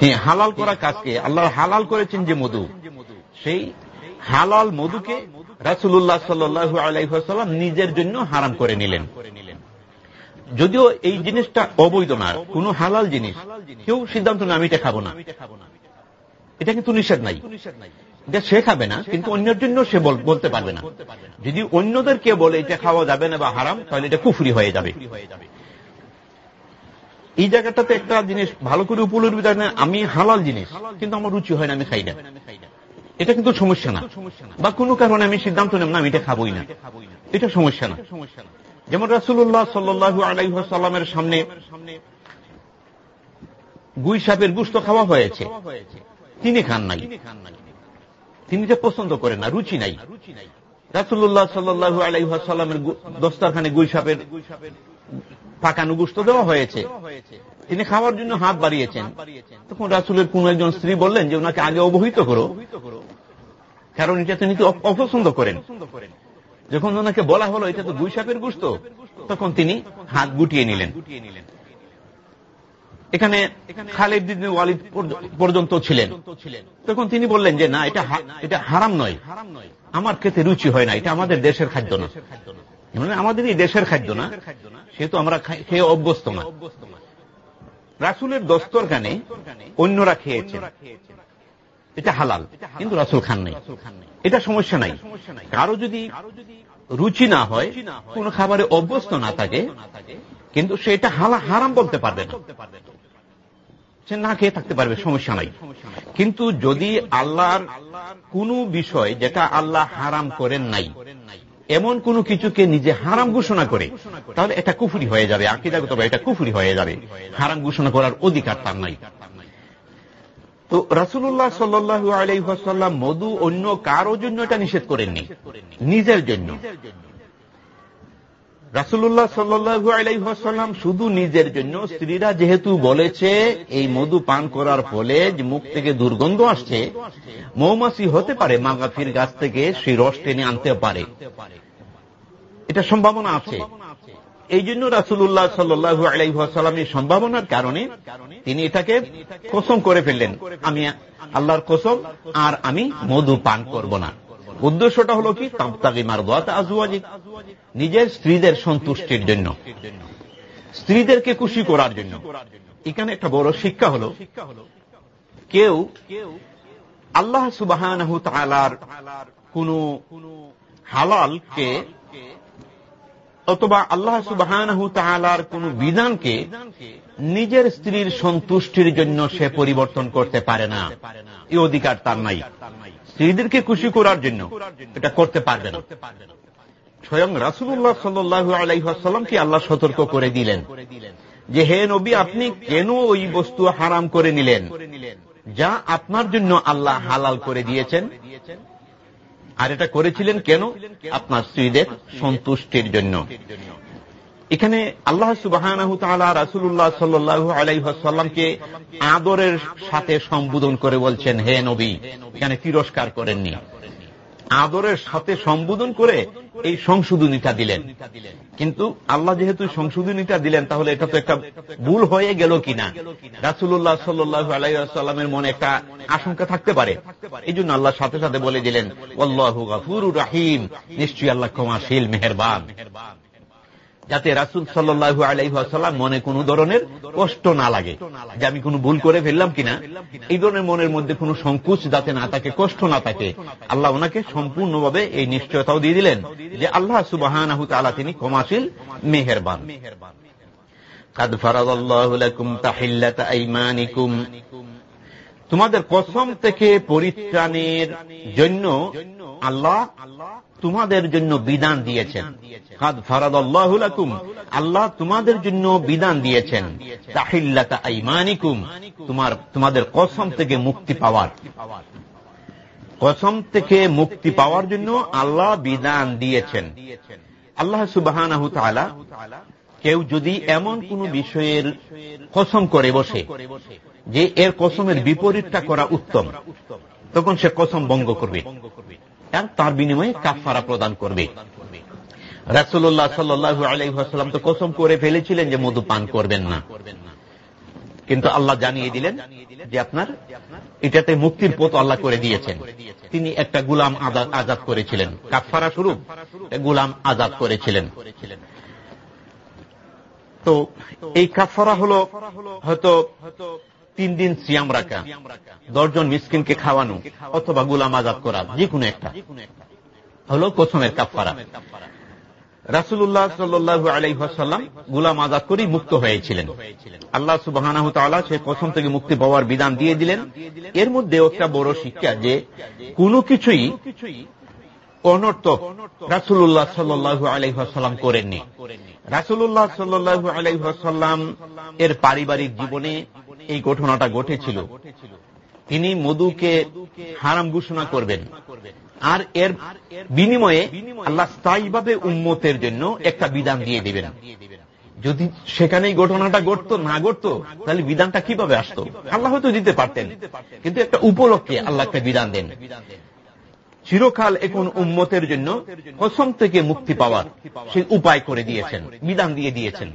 হ্যাঁ হালাল করা কাজকে। আল্লাহ হালাল করেছেন যে মধু। সেই হালাল মধুকে রাসুল্লাহ সাল্লু আলাইসাল্লাম নিজের জন্য হারাম করে নিলেন। যদিও এই জিনিসটা অবৈধ না, কোন হালাল জিনিস, কেউ সিদ্ধান্ত না, আমি এটা খাব না। এটা কিন্তু নিষেধ নাই। এটা সে খাবে না, কিন্তু অন্যের জন্য সে বলতে পারবে না। যদি অন্যদের কে বলে এটা খাওয়া যাবে না বা হারাম, তাহলে এটা কুফুরি হয়ে যাবে। এই জায়গাটাতে একটা জিনিস ভালো করে উপলব্ধি আমি হালাল জিনিস, কিন্তু আমার রুচি হয় না, আমি খাই না। এটা কিন্তু সমস্যা না। বা কোনো কারণে আমি সিদ্ধান্ত নেব না, আমি এটা খাবই না। এটা সমস্যা না সমস্যা না। যেমন রাসুল্লাহ সাল্লু আলাইসাল্লামের সামনে গুই সাপের গুস্ত খাওয়া হয়েছে। তিনি খান নাই। তিনি যে পছন্দ করেন না, রুচি নাই। রাসুল্লাহ সাল্লু আলাইসাল্লামের দস্তারখানে গুই সাপের পাকানো গুস্ত দেওয়া হয়েছে। তিনি খাওয়ার জন্য হাত বাড়িয়েছেন। তখন রাসুলের কোন একজন স্ত্রী বললেন যে, ওনাকে আগে অবহিত করো। কারণ এটা তিনি অপছন্দ করেন। যখন ওনাকে বলা হলো, এটা তো গুই সাপের গুস্ত তখন তিনি হাত গুটিয়ে নিলেন। এখানে খালেদ ওয়ালিদ পর্যন্ত ছিলেন। তখন তিনি বললেন যে, না, এটা এটা হারাম নয়। আমার খেতে রুচি হয় না, এটা আমাদের দেশের খাদ্য না। মানে আমাদের এই দেশের খাদ্য না সেহেতু আমরা খেয়ে অভ্যস্ত না। রাসুলের দস্তরখানে অন্যরা খেয়েছেন। এটা হালাল, কিন্তু রাসুল খান নাই। এটা সমস্যা নাই। কারও যদি রুচি না হয়, কোন খাবারে অভ্যস্ত না থাকে, কিন্তু সেটা হালা হারাম বলতে পারবে না। সে না খেয়ে থাকতে পারবে, সমস্যা নাই। কিন্তু যদি আল্লাহর কোন বিষয় যেটা আল্লাহ হারাম করেন নাই, এমন কোন কিছুকে নিজে হারাম ঘোষণা করে, তাহলে এটা কুফুরি হয়ে যাবে আকিদাগত এটা কুফুরি হয়ে যাবে। হারাম ঘোষণা করার অধিকার তার নাই। তো রাসুল্লাহ সাল্লু আলাইসাল্লাম মধু অন্য কারও জন্য এটা নিষেধ করেননি। নিজের জন্য। রাসুল্লাহ সাল্লু আলাইসাল্লাম শুধু নিজের জন্য, স্ত্রীরা যেহেতু বলেছে এই মধু পান করার ফলে যে মুখ থেকে দুর্গন্ধ আসছে, মৌমাছি হতে পারে, মাগাফির গাছ থেকে সেই রস টেনে আনতে পারে। এটা সম্ভাবনা আছে। এই জন্য রাসুল্লাহ সাল্লু আলাইসাল্লাম এই সম্ভাবনার কারণে তিনি এটাকে কসম করে ফেললেন, আমি আল্লাহর কসম আর আমি মধু পান করব না। উদ্দেশ্যটা হলো কি? তামতাগি মারদাত আজুয়াজি নিজের স্ত্রীদের সন্তুষ্টির জন্য। স্ত্রীদেরকে খুশি করার জন্য। এখানে একটা বড় শিক্ষা হল, কেউ আল্লাহ সুবাহ কোন হালালকে অথবা আল্লাহ সুবাহ কোন বিধানকে নিজের স্ত্রীর সন্তুষ্টির জন্য সে পরিবর্তন করতে পারে না। এই অধিকার তার নাই। স্ত্রীদেরকে খুশি করার জন্য এটা করতে পারবে না। স্বয়ং রাসুল্লাহ সাল্লু আলাইসাল্লামকে আল্লাহ সতর্ক করে দিলেন? যে, হে নবী, আপনি কেন ওই বস্তু হারাম করে নিলেন? যা আপনার জন্য আল্লাহ হালাল করে দিয়েছেন আর এটা করেছিলেন কেন? আপনার স্ত্রীদের সন্তুষ্টির জন্য। এখানে আল্লাহ সুবাহ রাসুল্লাহ সাল্লু আলাইসাল্লামকে আদরের সাথে সম্বোধন করে বলছেন, হে নবী, এখানে তিরস্কার করেননি। আদরের সাথে সম্বোধন করে এই সংশোধনীটা দিলেন। কিন্তু আল্লাহ যেহেতু সংশোধনীটা দিলেন, তাহলে এটা তো একটা ভুল হয়ে গেল কিনা? রাসুল্লাহ সাল্লু মনে একটা আশঙ্কা থাকতে পারে। এই জন্য আল্লাহ সাথে সাথে বলে দিলেন অল্লাহ গাফুর রাহিম। নিশ্চয়ই আল্লাহ ক্ষমাশীল, মেহরবান। যাতে রাসুল সাল্লু আলাইহাল্লাম মনে কোন ধরনের কষ্ট না লাগে, যে আমি কোনো ভুল করে ফেললাম কিনা। এই ধরনের মনের মধ্যে কোনো সংকোচ যাতে না থাকে, কষ্ট না থাকে। আল্লাহ ওনাকে সম্পূর্ণভাবে এই নিশ্চয়তাও দিয়ে দিলেন যে আল্লাহ সুবাহান তিনি ক্ষমাশীল, মেহেরবান। কাদ ফারাদাল্লাহু লাকুম তোমাদের কসম থেকে পরিত্রাণের জন্য আল্লাহ তোমাদের জন্য বিধান দিয়েছেন। আল্লাহ তোমাদের জন্য বিধান দিয়েছেন। তোমার, তোমাদের কসম থেকে মুক্তি পাওয়ার। কসম থেকে মুক্তি পাওয়ার জন্য আল্লাহ বিধান দিয়েছেন। আল্লাহ সুবাহ কেউ যদি এমন কোন বিষয়ের কসম করে বসে, যে এর কসমের বিপরীতটা করা উত্তম, তখন সে কসম ভঙ্গ করবে। তার বিনিময়ে কাফারা প্রদান করবে। রাসুল্লাহ সাল্লু আলাইসাল্লাম তো কসম করে ফেলেছিলেন যে মধু পান করবেন না। কিন্তু আল্লাহ জানিয়ে দিলেন যে আপনার এটাতে মুক্তির পথ আল্লাহ করে দিয়েছেন। তিনি একটা গুলাম আজাদ করেছিলেন। কাফারা স্বরূপ গুলাম আজাদ করেছিলেন। তো এই কাফারা হল হয়তো তিন দিন সিয়াম রাখা, দশজন মিসকিনকে খাওয়ানো, অথবা গুলাম আজাদ করা, যে কোনো একটা। হলো কোসমের কাফারা রাসুল্লাহ সাল্লু আলাইসাল্লাম গুলাম আজাদ করেই মুক্ত হয়েছিলেন। আল্লাহ সুবাহ সে কসম থেকে মুক্তি পাওয়ার বিধান দিয়ে দিলেন। এর মধ্যে একটা বড় শিক্ষা যে, কোনো কিছুই অনর্থক রাসুল্লাহ সাল্লু আলাইসাল্লাম করেননি। রাসুল্লাহ সাল্লু আলাইসাল্লাম এর পারিবারিক জীবনে এই ঘটনাটা ঘটেছিল। তিনি মধুকে হারাম ঘোষণা করবেন। আর এর বিনিময়ে আল্লাহ স্থায়ীভাবে উন্মতের জন্য একটা বিধান দিয়ে দিবেন। যদি সেখানেই ঘটনাটা ঘটতো, না ঘটতো, তাহলে বিধানটা কীভাবে আসতো? আল্লাহ হয়তো দিতে পারতেন। কিন্তু একটা উপলক্ষে আল্লাহ একটা বিধান দেন। চিরকাল এখন উম্মতের জন্য কসম থেকে মুক্তি পাওয়ার সেই উপায় করে দিয়েছেন, বিধান দিয়ে দিয়েছেন।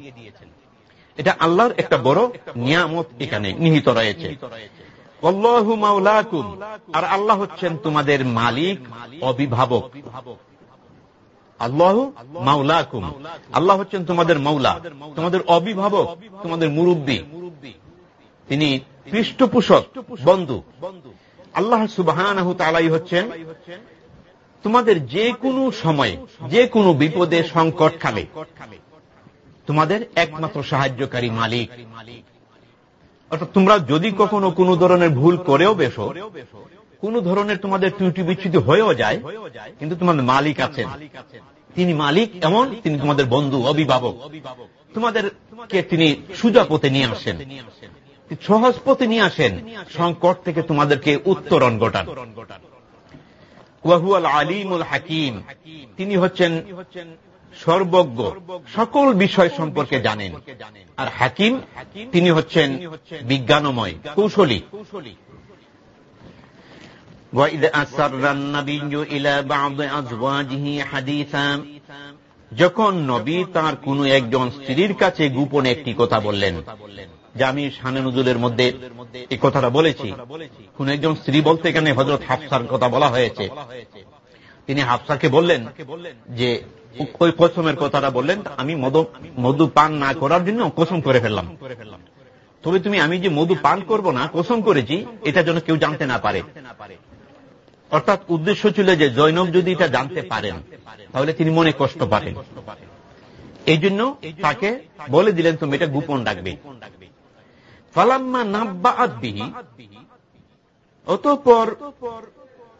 এটা আল্লাহর একটা বড় নিয়ামত এখানে নিহিত রয়েছে। আর আল্লাহ হচ্ছেন তোমাদের মালিক, অভিভাবক। আল্লাহ মাউলাকুম আল্লাহ হচ্ছেন তোমাদের মাওলা, তোমাদের অভিভাবক, তোমাদের মুরব্বী। তিনি পৃষ্ঠপোষক, বন্ধু। আল্লাহ সুবাহ হচ্ছেন তোমাদের যে কোনো সময়ে যে কোনো বিপদে সংকট খালে তোমাদের একমাত্র সাহায্যকারী মালিক। অর্থাৎ তোমরা যদি কখনো কোনো ধরনের ভুল করেও বেশো, কোন ধরনের তোমাদের ত্রুটি বিচ্ছুতি হয়েও যায়, কিন্তু তোমাদের মালিক আছেন। তিনি মালিক এমন, তিনি তোমাদের বন্ধু, অভিভাবক। তোমাদেরকে তিনি সুজা পথে নিয়ে আসেন। সহজ পথে নিয়ে আসেন, সংকট থেকে তোমাদেরকে উত্তরণ ঘটান। ওয়াহুয়াল আলিমুল হাকিম, তিনি হচ্ছেন সর্বজ্ঞ সকল বিষয় সম্পর্কে জানেন। আর হাকিম তিনি হচ্ছেন বিজ্ঞানময় কৌশলী। যখন নবী তার কোন একজন স্ত্রীর কাছে গোপনে একটি কথা বললেন যে আমি শানে নজুলের মধ্যে এই কথাটা বলেছি। কোন একজন স্ত্রী বলতে এখানে হজরত হাফসার কথা বলা হয়েছে। তিনি হাফসাকে বললেন যে ওই কসমের কথাটা বললেন, আমি মধু পান না করার জন্য কসম করে ফেললাম। তবে তুমি, আমি যে মধু পান করব না, কসম করেছি, এটা যেন কেউ জানতে না পারে। অর্থাৎ উদ্দেশ্য ছিল যে জৈনব যদি এটা জানতে পারেন, তাহলে তিনি মনে কষ্ট পাবেন। এই জন্য তাকে বলে দিলেন, তুমি এটা গোপন রাখবে। ফালাম্মা নাব্বা আদবিহি, অতঃপর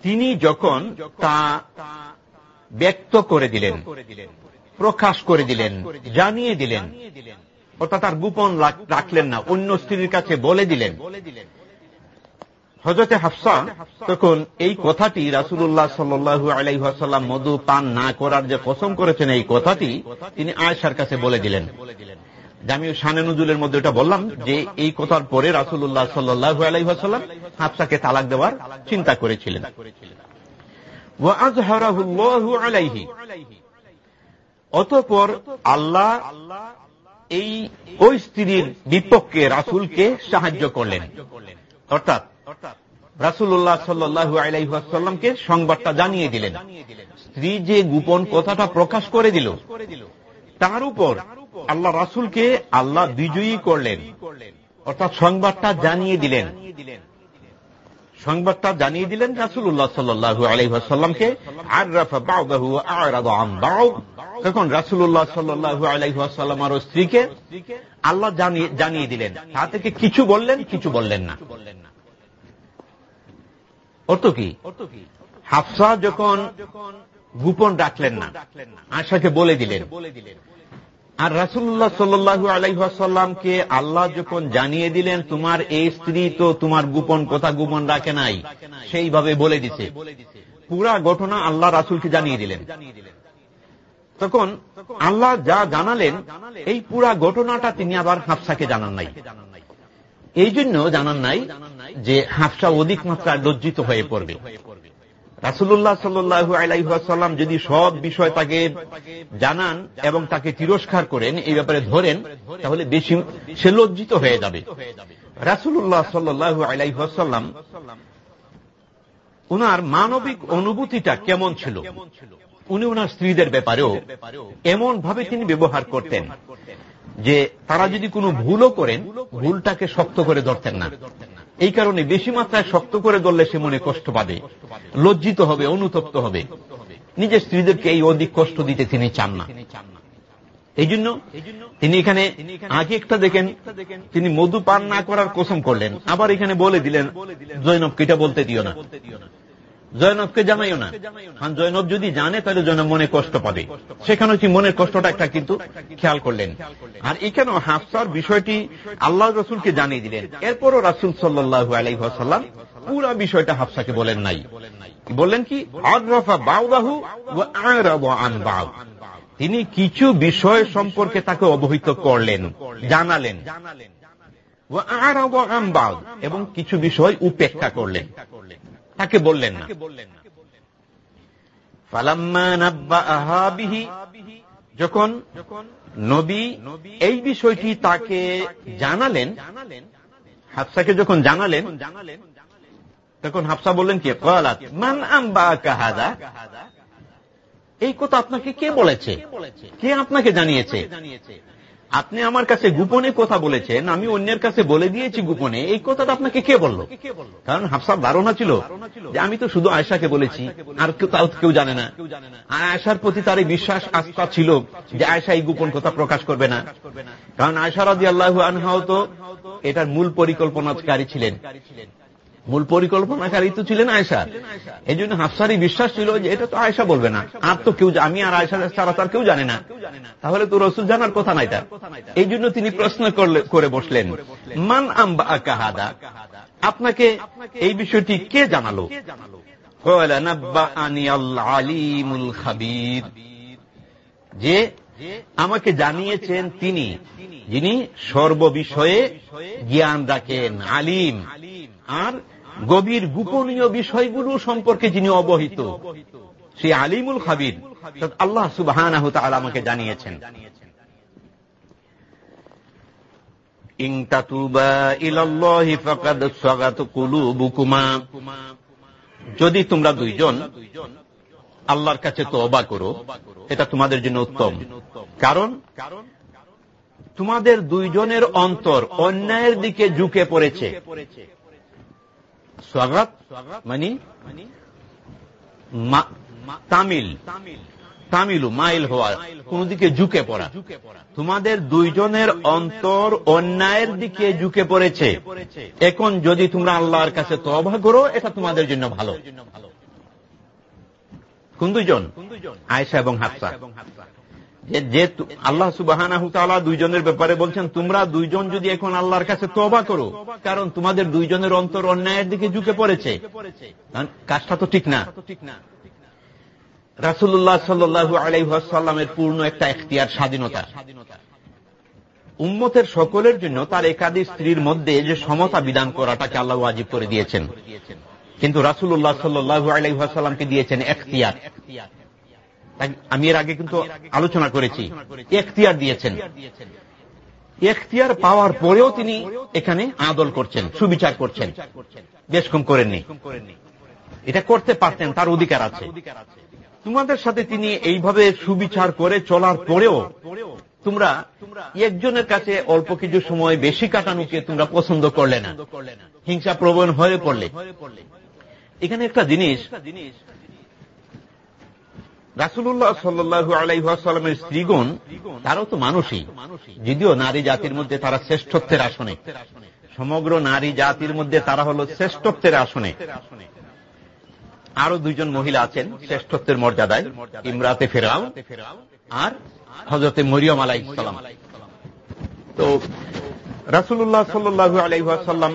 তিনি যখন তা ব্যক্ত করে দিলেন, প্রকাশ করে দিলেন, জানিয়ে দিলেন। অর্থাৎ তার গোপন রাখলেন না, অন্য স্ত্রীর কাছে বলে দিলেন। হজরতে হাফসা তখন এই কথাটি রাসুল্লাহ সাল্লু আলাইসাল্লাম মধু পান না করার যে কসম করেছেন এই কথাটি, তিনি আয়সার কাছে বলে দিলেন। আমি শানে নজুলের মধ্যে এটা বললাম যে এই কথার পরে রাসুল্লাহ সাল্লু আলাইসাল্লাম হাফসাকে তালাক দেওয়ার চিন্তা করেছিলেন। অতপর আল্লাহ এই ওই স্ত্রীর বিপক্ষে রাসুলকে সাহায্য করলেন। অর্থাৎ রাসুল্লাহ সাল্লু আলাইসাল্লামকে সংবাদটা জানিয়ে দিলেন। স্ত্রী যে গোপন কথাটা প্রকাশ করে দিল, তার উপর আল্লাহ রাসুলকে আল্লাহ বিজয়ী করলেন। অর্থাৎ সংবাদটা জানিয়ে দিলেন। সংবাদটা জানিয়ে দিলেন রাসুল্লাহ সাল্লু আলাইসাল্লামকে তখন রাসুল্লাহ সাল্লু আলাইসাল্লাম আর স্ত্রীকে আল্লাহ জানিয়ে দিলেন। তা থেকে কিছু বললেন কিছু বললেন না। অর্থ কি? হাফসা যখন গোপন রাখলেন না আশাকে বলে দিলেন আর রাসুল্লাহ সাল্লু আলাইসাল্লামকে আল্লাহ যখন জানিয়ে দিলেন, তোমার এই স্ত্রী তো তোমার গোপন কথা গোপন রাখে নাই, সেইভাবে বলে দিছে। পুরা ঘটনা আল্লাহ রাসুলকে জানিয়ে দিলেন। তখন আল্লাহ যা জানালেন, এই পুরা ঘটনাটা তিনি আবার হাফসাকে জানান নাই। এই জন্য জানান নাই যে হাফসা অধিক মাত্রায় লজ্জিত হয়ে পড়বে। রাসুল্লাহ সাল্লু আলাইসাল্লাম যদি সব বিষয় তাকে জানান এবং তাকে তিরস্কার করেন, এই ব্যাপারে ধরেন, তাহলে বেশি সে লজ্জিত হয়ে যাবে। রাসুল্লাহ সাল্লু আলাইসাল্লাম উনার মানবিক অনুভূতিটা কেমন ছিল? উনি ওনার স্ত্রীদের ব্যাপারেও এমন ভাবে তিনি ব্যবহার করতেন যে তারা যদি কোনো ভুলও করেন, ভুলটাকে শক্ত করে ধরতেন না। এই কারণে বেশি মাত্রায় শক্ত করে ধরলে সে মনে কষ্ট পাবে। লজ্জিত হবে, অনুতপ্ত হবে। নিজের স্ত্রীদেরকে এই অধিক কষ্ট দিতে তিনি চান না। এই জন্য তিনি এখানে আগে একটা দেখেন, তিনি মধু পান না করার কসম করলেন। আবার এখানে বলে দিলেন জৈনব এটা বলতে দিও না। জয়নবকে জানাইও না। কারণ জয়নব যদি জানে, তাহলে জয়নব মনে কষ্ট পাবে। সেখানে কি মনের কষ্টটা একটা কিন্তু খেয়াল করলেন। আর এখানেও হাফসার বিষয়টি আল্লাহ রসুলকে জানিয়ে দিলেন। এরপরও রাসুল সাল্লাহ আলাইসাল্লাম পুরা বিষয়টা হাফসাকে বলেন নাই। বললেন কি? তিনি কিছু বিষয় সম্পর্কে তাকে অবহিত করলেন, জানালেন। এবং কিছু বিষয় উপেক্ষা করলেন। তাকে বললেন না। যখন নবী এই বিষয়টি তাকে জানালেন হাফসাকে যখন জানালেন তখন হাফসা বললেন কি মান আম্বা কাহাদা এই কথা আপনাকে কে বলেছে? কে আপনাকে জানিয়েছে? আপনি আমার কাছে গোপনে কথা বলেছেন, আমি অন্যের কাছে বলে দিয়েছি গোপনে। এই কথাটা আপনাকে কে বলল? কারণ হাফসার ধারণা ছিল যে আমি তো শুধু আয়সাকে বলেছি, আর কেউ তাও কেউ জানে না। আর আয়সার প্রতি তার এই বিশ্বাস, আস্থা ছিল যে আয়সা এই গোপন কথা প্রকাশ করবে না। কারণ আয়সা রাজি আল্লাহ আনহাও তো এটার মূল পরিকল্পনাকারী ছিলেন। মূল পরিকল্পনাকারী তো ছিলেন আয়সা এই জন্য হাফসারি বিশ্বাস ছিল যে এটা তো আয়সা বলবে না। আর তো কেউ আমি আর আয়সা ছাড়া তার কেউ জানে না। তাহলে তো রসুল জানার কথা নাই তার। এই জন্য তিনি প্রশ্ন করে বসলেন, মান আম্বা কাহাদা আপনাকে এই বিষয়টি কে জানালো? যে আমাকে জানিয়েছেন তিনি, যিনি সর্ববিষয়ে জ্ঞান রাখেন, আলিম। আর গভীর গোপনীয় বিষয়গুলো সম্পর্কে যিনি অবহিত, সেই আলিমুল খাবির আল্লাহ সুবাহ আমাকে জানিয়েছেন। যদি তোমরা দুইজন আল্লাহর কাছে তো অবা করো, এটা তোমাদের জন্য উত্তম। কারণ তোমাদের দুইজনের অন্তর অন্যায়ের দিকে ঝুঁকে পড়েছে। স্বাগত মানে তামিল, তামিলু, মাইল হওয়া কোন দিকে ঝুঁকে পড়া। তোমাদের দুইজনের অন্তর অন্যায়ের দিকে ঝুঁকে পড়েছে। এখন যদি তোমরা আল্লাহর কাছে তবা করো, এটা তোমাদের জন্য ভালো। কোন দুইজন? আয়সা এবং হাফসা। যে আল্লাহ সুবাহ দুইজনের ব্যাপারে বলছেন, তোমরা দুইজন যদি এখন আল্লাহর কাছে তবা করো, কারণ তোমাদের দুইজনের অন্তর অন্যায়ের দিকে ঝুঁকে পড়েছে। কাজটা তো ঠিক না। রাসুল্লাহ সাল্লু আলাইসাল্লামের পূর্ণ একটা এখতিয়ার স্বাধীনতা। উম্মতের সকলের জন্য তার একাধিক স্ত্রীর মধ্যে যে সমতা বিধান করাটাকে আল্লাহ ওয়াজিব করে দিয়েছেন। কিন্তু রাসুল্লাহ সাল্লু আলাইসাল্লামকে দিয়েছেন এখতিয়ার। আমি এর আগে কিন্তু আলোচনা করেছি। এখতিয়ার দিয়েছেন। এখতিয়ার পাওয়ার পরেও তিনি এখানে আদল করছেন, সুবিচার করছেন। বেশ কম করেননি। এটা করতে পারতেন, তার অধিকার আছে। তোমাদের সাথে তিনি এইভাবে সুবিচার করে চলার পরেও তোমরা একজনের কাছে অল্প কিছু সময় বেশি কাটানোকে তোমরা পছন্দ করলে না। হিংসা প্রবণ হয়ে পড়লে। এখানে একটা জিনিস রাসুল্লাহ সাল্লু আলাইসাল্লামের স্ত্রীগণ, তারাও তো মানুষই। যদিও নারী জাতির মধ্যে তারা শ্রেষ্ঠত্বের আসনে। সমগ্র নারী জাতির মধ্যে তারা হল শ্রেষ্ঠত্বের আসনে। আরও দুইজন মহিলা আছেন, শ্রেষ্ঠত্বের মর্যাদায়, ইমরাতে ফেরাও আর হজরতে মরিয়ম আলাই তো রাসুল্লাহ সাল্লু আলাইসাল্লাম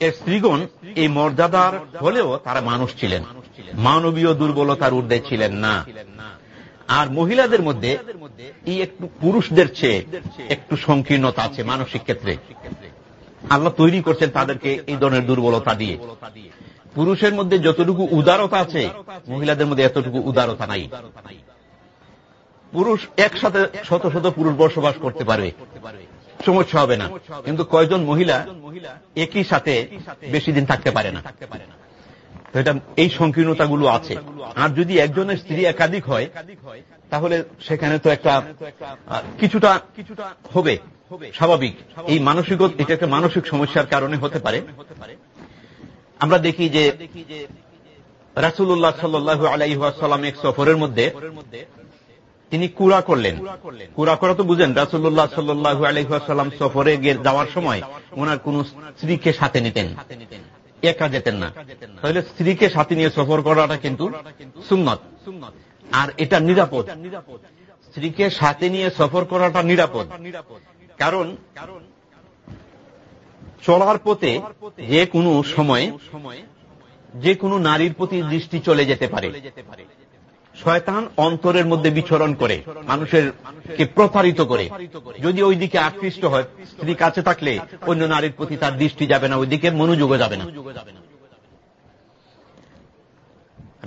এর স্ত্রীগণ এই মর্যাদার হলেও তারা মানুষ ছিলেন। মানবীয় দুর্বলতার ঊর্ধ্বে ছিলেন না। আর মহিলাদের মধ্যে এই একটু পুরুষদের চেয়ে একটু সংকীর্ণতা আছে মানসিক ক্ষেত্রে। আল্লাহ তৈরি করছেন তাদেরকে এই ধরনের দুর্বলতা দিয়ে। পুরুষের মধ্যে যতটুকু উদারতা আছে, মহিলাদের মধ্যে এতটুকু উদারতা নাই। পুরুষ একসাথে শত শত পুরুষ বসবাস করতে পারবে। সমস্যা হবে না। কিন্তু কয়জন মহিলা একই সাথে বেশি দিন থাকতে পারে না। এটা এই সংকীর্ণতাগুলো আছে। আর যদি একজনের স্ত্রী একাধিক হয়, তাহলে সেখানে তো একটা কিছুটা কিছুটা হবে। স্বাভাবিক। এই মানসিক এটা একটা মানসিক সমস্যার কারণে হতে পারে। আমরা দেখি যে রাসুল্লাহ সাল্লু আলাইসাল্লাম এক সফরের মধ্যে তিনি কুড়া করলেন। কুড়া করা তো বুঝেন রাসুল্লাহ সাল্লু আলহাম সফরে যাওয়ার সময় ওনার কোন স্ত্রীকে সাথে নিতেন। একা যেতেন না। তাহলে স্ত্রীকে সাথে নিয়ে সফর করাটা কিন্তু সুন্নত। আর এটা নিরাপদ। স্ত্রীকে সাথে নিয়ে সফর করাটা নিরাপদ। কারণ চলার পথে যে কোনো সময় যে কোনো নারীর প্রতি দৃষ্টি চলে যেতে পারে। শয়তান অন্তরের মধ্যে বিচরণ করে, মানুষের কে প্রতারিত করে। যদি ওই দিকে আকৃষ্ট হয়, স্ত্রী কাছে থাকলে অন্য নারীর প্রতি তার দৃষ্টি যাবে না, ওই দিকে মনোযোগও যাবে না।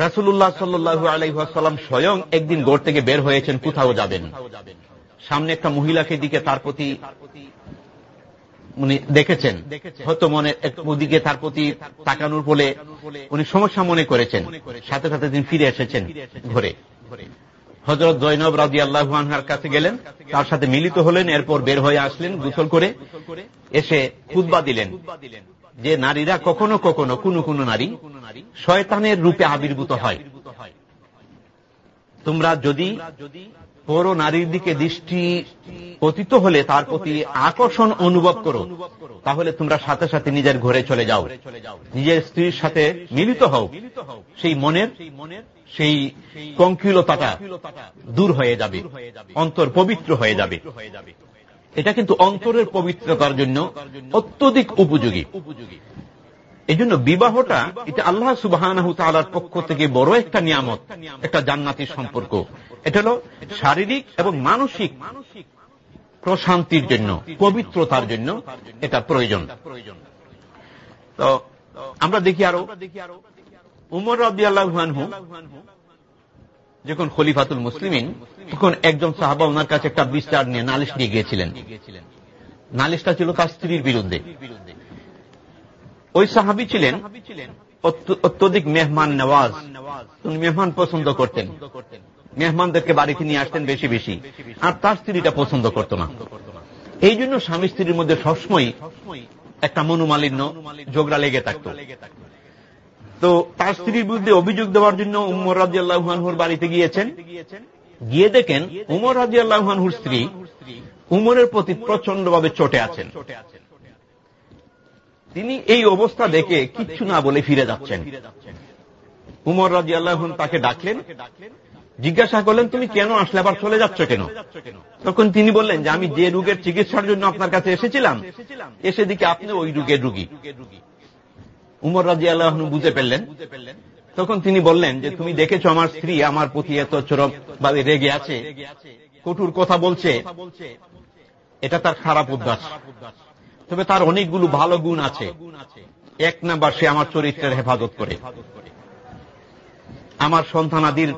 রাসুল্লাহ সাল্লু আলাইসাল্লাম স্বয়ং একদিন গড় থেকে বের হয়েছেন, কোথাও যাবেন। সামনে একটা মহিলাকে দিকে তার প্রতি উনি দেখেছেন। হয়তো মনে ওদিকে তার প্রতি তাকানোর বলে উনি সমস্যা মনে করেছেন। সাথে সাথে তিনি ফিরে এসেছেন ঘরে। হজরত জৈনব রাজি আল্লাহার কাছে গেলেন তার সাথে মিলিত হলেন এরপর বের হয়ে আসলেন গুসল করে। এসে খুদ্া দিলেন। যে নারীরা কখনো কখনো কোনো কোনো নারী শয়তানের রূপে আবির্ভূত হয়। তোমরা যদি পৌর নারীর দিকে দৃষ্টি পতিত হলে তার প্রতি আকর্ষণ অনুভব করো। তাহলে তোমরা সাথে সাথে নিজের ঘরে চলে যাও। নিজের স্ত্রীর সাথে মিলিত হও। সেই মনের, সেই কঙ্কিলতাটা দূর হয়ে যাবে। অন্তর পবিত্র হয়ে যাবে। এটা কিন্তু অন্তরের পবিত্রতার জন্য অত্যধিক উপযোগী। এই জন্য বিবাহটা এটা আল্লাহ সুবাহ পক্ষ থেকে বড় একটা নিয়ামত, একটা জান্নাতির সম্পর্ক। এটা হল শারীরিক এবং মানসিক প্রশান্তির জন্য, পবিত্রতার জন্য এটা প্রয়োজন। তো আমরা দেখি আরও, উমর রবি আল্লাহানহু যখন খলিফাতুল মুসলিমিন, তখন একজন সাহাবা ওনার কাছে একটা বিস্তার নিয়ে নালিশ নিয়ে গিয়েছিলেন। নালিশটা ছিল তার স্ত্রীর বিরুদ্ধে। ওই সাহাবি ছিলেন অত্যধিক মেহমান নওয়াজ। তিনি মেহমান পছন্দ করতেন। মেহমানদেরকে বাড়িতে নিয়ে আসতেন বেশি বেশি। আর তার স্ত্রীটা পছন্দ করত না। এই জন্য স্বামী স্ত্রীর মধ্যে সবসময় একটা মনোমালিন্য, ঝগড়া লেগে থাকত। তো তার স্ত্রীর বিরুদ্ধে অভিযোগ দেওয়ার জন্য উমর রাজি আল্লাহুর বাড়িতে গিয়েছেন। গিয়ে দেখেন উমর রাজি আল্লাহুর স্ত্রী উমরের প্রতি প্রচন্ডভাবে চটে আছেন। তিনি এই অবস্থা দেখে কিচ্ছু না বলে ফিরে যাচ্ছেন। উমর রাজি আল্লাহ তাকে ডাকলেন, জিজ্ঞাসা করলেন, তুমি কেন আসলে আবার চলে যাচ্ছ কেন? তখন তিনি বললেন যে, আমি যে রোগের চিকিৎসার জন্য আপনার কাছে এসেছিলাম এসে দিকে আপনি ওই রোগের রুগী। উমর রাজি আল্লাহ বুঝে ফেললেন। তখন তিনি বললেন যে, তুমি দেখেছ আমার স্ত্রী আমার প্রতি এত চরম ভাবে রেগে আছে, কঠোর কথা বলছে, এটা তার খারাপ অভ্যাস। তবে তার অনেকগুলো ভালো গুণ আছে। এক নাম্বার, সে আমার চরিত্রের হেফাজত করে। আমার সন্তানাদির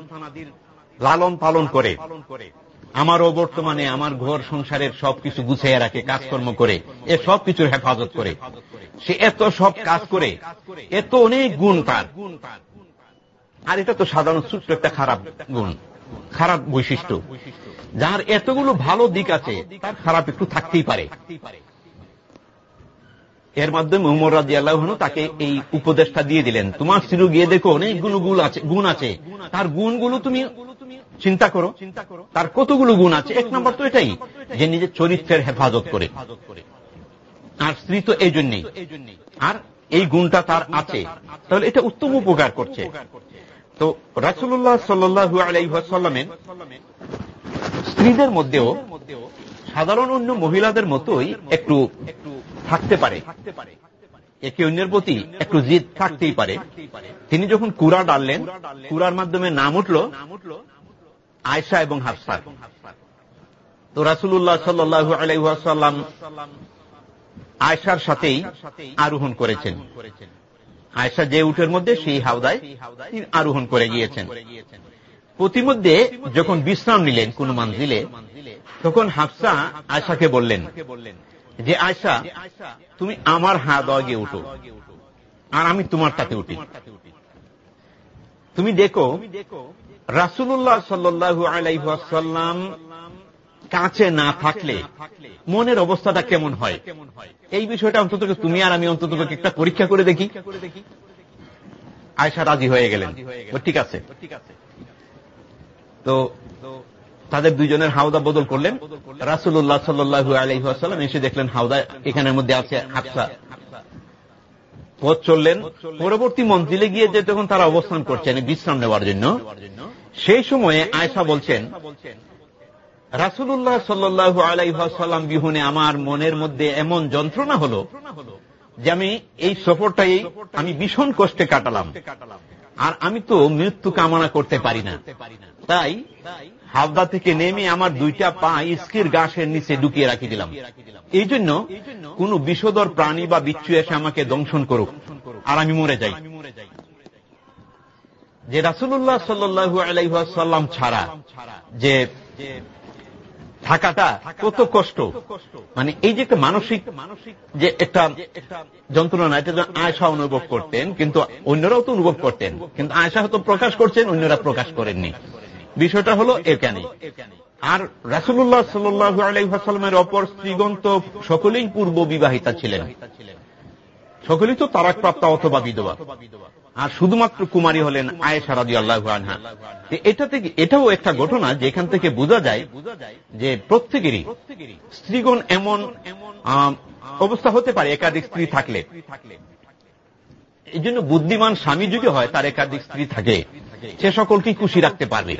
লালন পালন করে। আমারও বর্তমানে আমার ঘর সংসারের সবকিছু গুছিয়ে রাখে, কাজকর্ম করে। এ সব কিছুর হেফাজত করে। সে এত সব কাজ করে। এত অনেক গুণ তার। আর এটা তো সাধারণ ছোট্ট একটা খারাপ গুণ, খারাপ বৈশিষ্ট্য। যার এতগুলো ভালো দিক আছে, তার খারাপ একটু থাকতেই পারে। এর মাধ্যমে উমর রাজি আল্লাহন তাকে এই উপদেশটা দিয়ে দিলেন। তোমার স্ত্রী গিয়ে দেখো অনেকগুলো গুণ আছে গুণ আছে। তার গুণগুলো তুমি চিন্তা করো। চিন্তা করো তার কতগুলো গুণ আছে? এক নম্বর তো এটাই, যে নিজের চরিত্রের হেফাজত করে। আর স্ত্রী তো এই জন্যই আর এই গুণটা তার আছে। তাহলে এটা উত্তম উপকার করছে। তো রাসুল্লাহ সাল্লু আলাইসাল্লামের স্ত্রীদের মধ্যেও সাধারণ অন্য মহিলাদের মতোই একটু একটু থাকতে পারে। একে অন্যের প্রতি একটু জিদ থাকতেই পারে। তিনি যখন কুরা ডাললেন কুরার মাধ্যমে নাম উঠল আয়সা এবং হাফসার তো রাসুল্লাহ সাল্লু আয়সার সাথেই আরোহণ করেছেন। আয়সা যে উঠের মধ্যে, সেই হাওদায় তিনি আরোহণ করে গিয়েছেন। প্রতিমধ্যে যখন বিশ্রাম নিলেন কোন মানজিলে তখন হাফসা আয়সাকে বললেন যে, আয়সা, তুমি আমার হাত আগে উঠো আর আমি তোমার তাতে উঠি। তুমি দেখো রাসুল্লাহ সাল্লু আলাইসাল্লাম কাছে না থাকলে মনের অবস্থাটা কেমন হয়? এই বিষয়টা অন্তত তুমি আর আমি অন্তত একটা পরীক্ষা করে দেখি। আয়সা রাজি হয়ে গেলেন। ঠিক আছে। তো তাদের দুইজনের হাওদা বদল করলেন। রাসুল্লাহ সাল্লু আলহাম এসে দেখলেন হাওদা এখানের মধ্যে আছে হাফসা। পথ চললেন। পরবর্তী মন্দিরে গিয়ে যে তখন তারা অবস্থান করছেন বিশ্রাম নেওয়ার জন্য। সেই সময়ে আয়সা বলছেন রাসুল্লাহ সাল্লু আলাইসাল্লাম বিহুনে আমার মনের মধ্যে এমন যন্ত্রণা হল যে আমি এই সফরটাই আমি ভীষণ কষ্টে কাটালাম। আর আমি তো মৃত্যু কামনা করতে পারি না। তাই হাবদা থেকে নেমে আমার দুইটা পা ইস্কির গাছের নিচে ঢুকিয়ে রাখি দিলাম। এই জন্য কোন বিষদর প্রাণী বা বিচ্ছু এসে আমাকে দংশন করুক আর আমি মরে যাই। যে রাসুল্লাহ সাল্লু আলাইসাল্লাম ছাড়া যে থাকাটা কত কষ্ট। মানে এই যে একটা মানসিক মানসিক যে একটা যন্ত্রণা, এটা আয়সা অনুভব করতেন, কিন্তু অন্যরাও তো অনুভব করতেন। কিন্তু আয়সা হয়তো প্রকাশ করছেন, অন্যরা প্রকাশ করেননি। বিষয়টা হলো এখানে। আর রাসুল্লাহ সাল্লু আলাইসাল্লামের অপর স্ত্রীগণ সকলেই পূর্ব বিবাহিতা ছিলেন। সকলেই তো তারাকপ্রাপ্তা অথবা বিধবা। আর শুধুমাত্র কুমারী হলেন আয়েশা রাজি আল্লাহ আনহা এটা থেকে, এটাও একটা ঘটনা যেখান থেকে বোঝা যায় যে প্রত্যেকেরই স্ত্রীগণ এমন অবস্থা হতে পারে, একাধিক স্ত্রী থাকলে। এই জন্য বুদ্ধিমান স্বামী যদি হয় তার একাধিক স্ত্রী থাকে। সে সকলকেই খুশি রাখতে পারবে।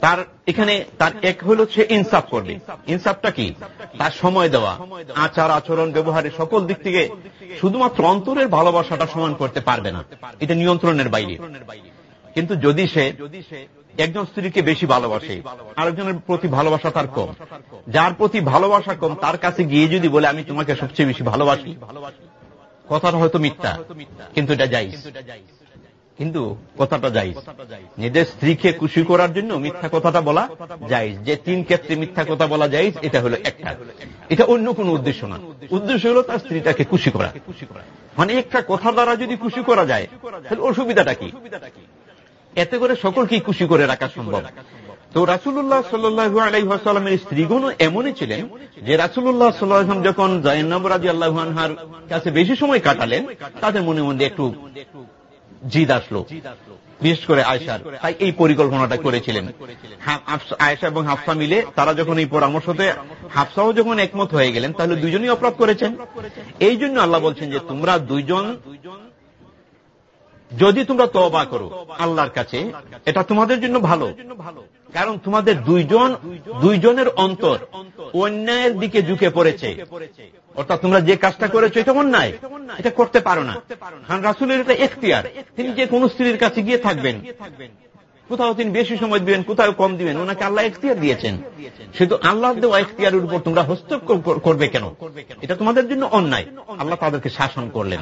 তার এখানে তার এক হল সে ইনসাফ করবে ইনসাফটা কি? তার সময় দেওয়া। আচার, আচরণ ব্যবহারে সকল দিক থেকে শুধুমাত্র অন্তরের ভালোবাসাটা সমান করতে পারবে না। এটা নিয়ন্ত্রণের বাইরে। কিন্তু যদি সে একজন স্ত্রীকে বেশি ভালোবাসে, আরেকজনের প্রতি ভালোবাসা তার কম। যার প্রতি ভালোবাসা কম, তার কাছে গিয়ে যদি বলে, আমি তোমাকে সবচেয়ে বেশি ভালোবাসি, কথাটা হয়তো মিথ্যা, কিন্তু এটা যাই কিন্তু কথাটা যাই নিজের স্ত্রীকে খুশি করার জন্য মিথ্যা কথাটা বলা যায় যে তিন ক্ষেত্রে মিথ্যা কথা বলা যায় এটা হলো একটা। এটা অন্য কোন উদ্দেশ্য না। উদ্দেশ্য হলো তার স্ত্রীটাকে খুশি করা। মানে একটা কথা দ্বারা যদি খুশি করা যায় তাহলে অসুবিধাটা কি? এতে করে সকলকেই খুশি করে রাখা সম্ভব। তো রাসুল্লাহ সাল্লু আলাইসাল্লামের স্ত্রীগুণ এমনই ছিলেন যে রাসুল্লাহ সাল্লাম যখন জয়নবরাজি আল্লাহানহার কাছে বেশি সময় কাটালেন তাদের মনে মনে একটু জিদ আসলো। বিশেষ করে আয়সার তাই এই পরিকল্পনাটা করেছিলেন। আয়সা এবং হাফসা মিলে তারা যখন এই পরামর্শতে হাফসাও যখন একমত হয়ে গেলেন, তাহলে দুজনই অপরাধ করেছেন। এই জন্য আল্লাহ বলছেন যে তোমরা দুইজন যদি তোমরা তবা করো, আল্লাহর কাছে, এটা তোমাদের জন্য ভালো। কারণ তোমাদের দুইজন, দুইজনের অন্তর অন্যায়ের দিকে ঝুঁকে পড়েছে। অর্থাৎ তোমরা যে কাজটা করেছ, এটা অন্যায়। এটা করতে পারো না। কারণ রাসুলের এটা এখতিয়ার। তিনি যে কোন স্ত্রীর কাছে গিয়ে থাকবেন। কোথাও তিনি বেশি সময় দিবেন, কোথাও কম দিবেন, ওনাকে আল্লাহ এখতিয়ার দিয়েছেন। শুধু আল্লাহ দেওয়া এখতিয়ারের উপর তোমরা হস্তক্ষেপ করবে কেন? এটা তোমাদের জন্য অন্যায়। আল্লাহ তাদেরকে শাসন করলেন।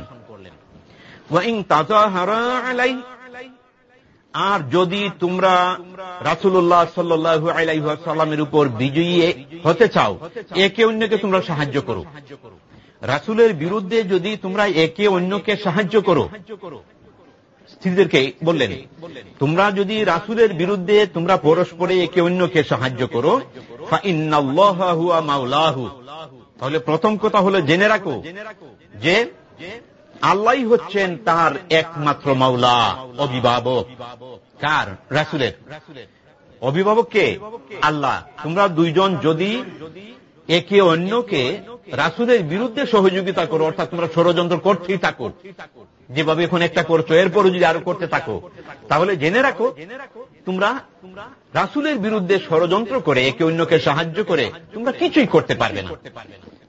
আর যদি তোমরা রাসুল্লাহ সাল্লু আলাইসাল্লামের উপর বিজয়ী হতে চাও, একে অন্যকে তোমরা সাহায্য করো। রাসুলের বিরুদ্ধে যদি তোমরা একে অন্যকে সাহায্য করো, স্ত্রীদেরকে বললেন, তোমরা যদি রাসুলের বিরুদ্ধে তোমরা পরস্পরে একে অন্যকে সাহায্য করো তাহলে প্রথম কথা হলো জেনে রাখো যে আল্লাহ হচ্ছেন তার একমাত্র মাওলা, অভিভাবক। কার? রাসুলের। অভিভাবককে আল্লাহ। তোমরা দুইজন যদি একে অন্যকে রাসুলের বিরুদ্ধে সহযোগিতা করো, অর্থাৎ তোমরা ষড়যন্ত্র করতেই থাকো, যেভাবে এখন একটা করছ, এরপরও যদি আরও করতে থাকো, তাহলে জেনে রাখো, তোমরা রাসুলের বিরুদ্ধে ষড়যন্ত্র করে, একে অন্যকে সাহায্য করে, তোমরা কিছুই করতে পারবে না।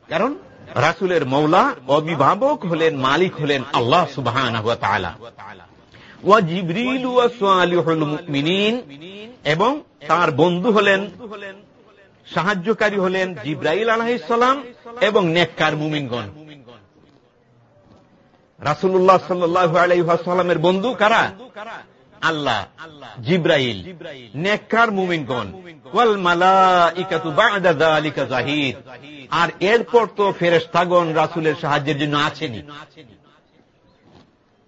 কারণ রাসুলের মৌলা অভিভাবক হলেন, মালিক হলেন আল্লাহ সুবাহ এবং তার বন্ধু হলেন, সাহায্যকারী হলেন জিব্রাইল আলহিসাম এবং নেককার মুমিনগণ। রাসুল্লাহ সাল্লু আলাইসাল্লামের বন্ধু কারা? আল্লাহ, জিব্রাইল, নেককার মুমিনগণ, ওয়াল মালাইকাতু বা'দা যালিকা জাহিদ। আর এরপর তো ফেরেশতাগণ রাসূলের সাহায্যের জন্য আছেনই।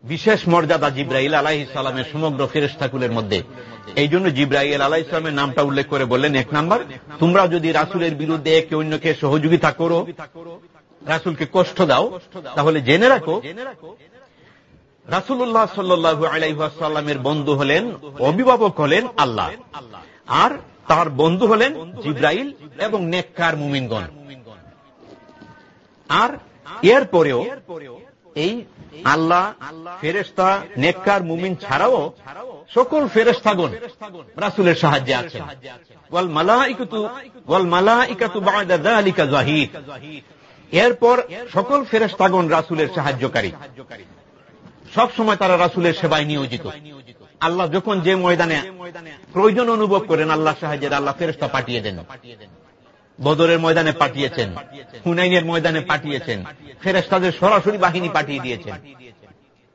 বিশেষ মর্যাদা জিব্রাইল আলাইহিস সালামের সমগ্র ফেরেশতাকুলের মধ্যে। এই জন্য জিব্রাইল আলাইহিস সালামের নামটা উল্লেখ করে বললেন, এক নাম্বার, তোমরা যদি রাসূলের বিরুদ্ধে একে অন্যকে সহযোগিতা করো, রাসূলকে কষ্ট দাও, তাহলে জেনে রাখো রাসুল্লাহ সাল্লু আলাইসাল্লামের বন্ধু হলেন, অভিভাবক হলেন আল্লাহ। আর তার বন্ধু হলেন জিব্রাইল এবং নেককার মুমিনগণ। আর এর পরেও এই আল্লাহ ফেরেস্তা নেককার মুমিন ছাড়াও সকল ফেরেস্তাগণ রাসুলের সাহায্যে জাহিদ এরপর সকল ফেরেস্তাগণ রাসুলের সাহায্যকারী। সব সময় তারা রাসুলের সেবায় নিয়োজিত। আল্লাহ যখন যে ময়দানে প্রয়োজন অনুভব করেন, আল্লাহ সাহায্যের আল্লাহ ফেরস্তা পাঠিয়ে দেন। বদরের ময়দানে পাঠিয়েছেন, হুনাইনের ময়দানে পাঠিয়েছেন ফেরেস্তাদের সরাসরি বাহিনী পাঠিয়ে দিয়েছেন।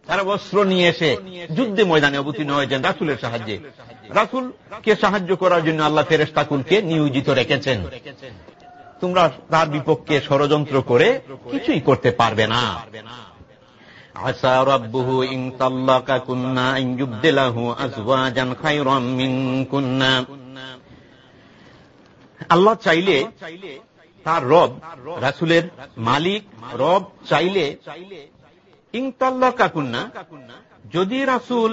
তারা বস্ত্র নিয়ে এসে যুদ্ধে ময়দানে অবতীর্ণ হয়েছেন রাসুলের সাহায্যে। রাসুলকে সাহায্য করার জন্য আল্লাহ ফেরেস্তাকুলকে নিয়োজিত রেখেছেন। তোমরা তার বিপক্ষে ষড়যন্ত্র করে কিছুই করতে পারবে না। আল্লাহ চাইলে তার রব, রাসুলের মালিক, রব চাইলে ইংতাল্লা কাকুন্না যদি রাসুল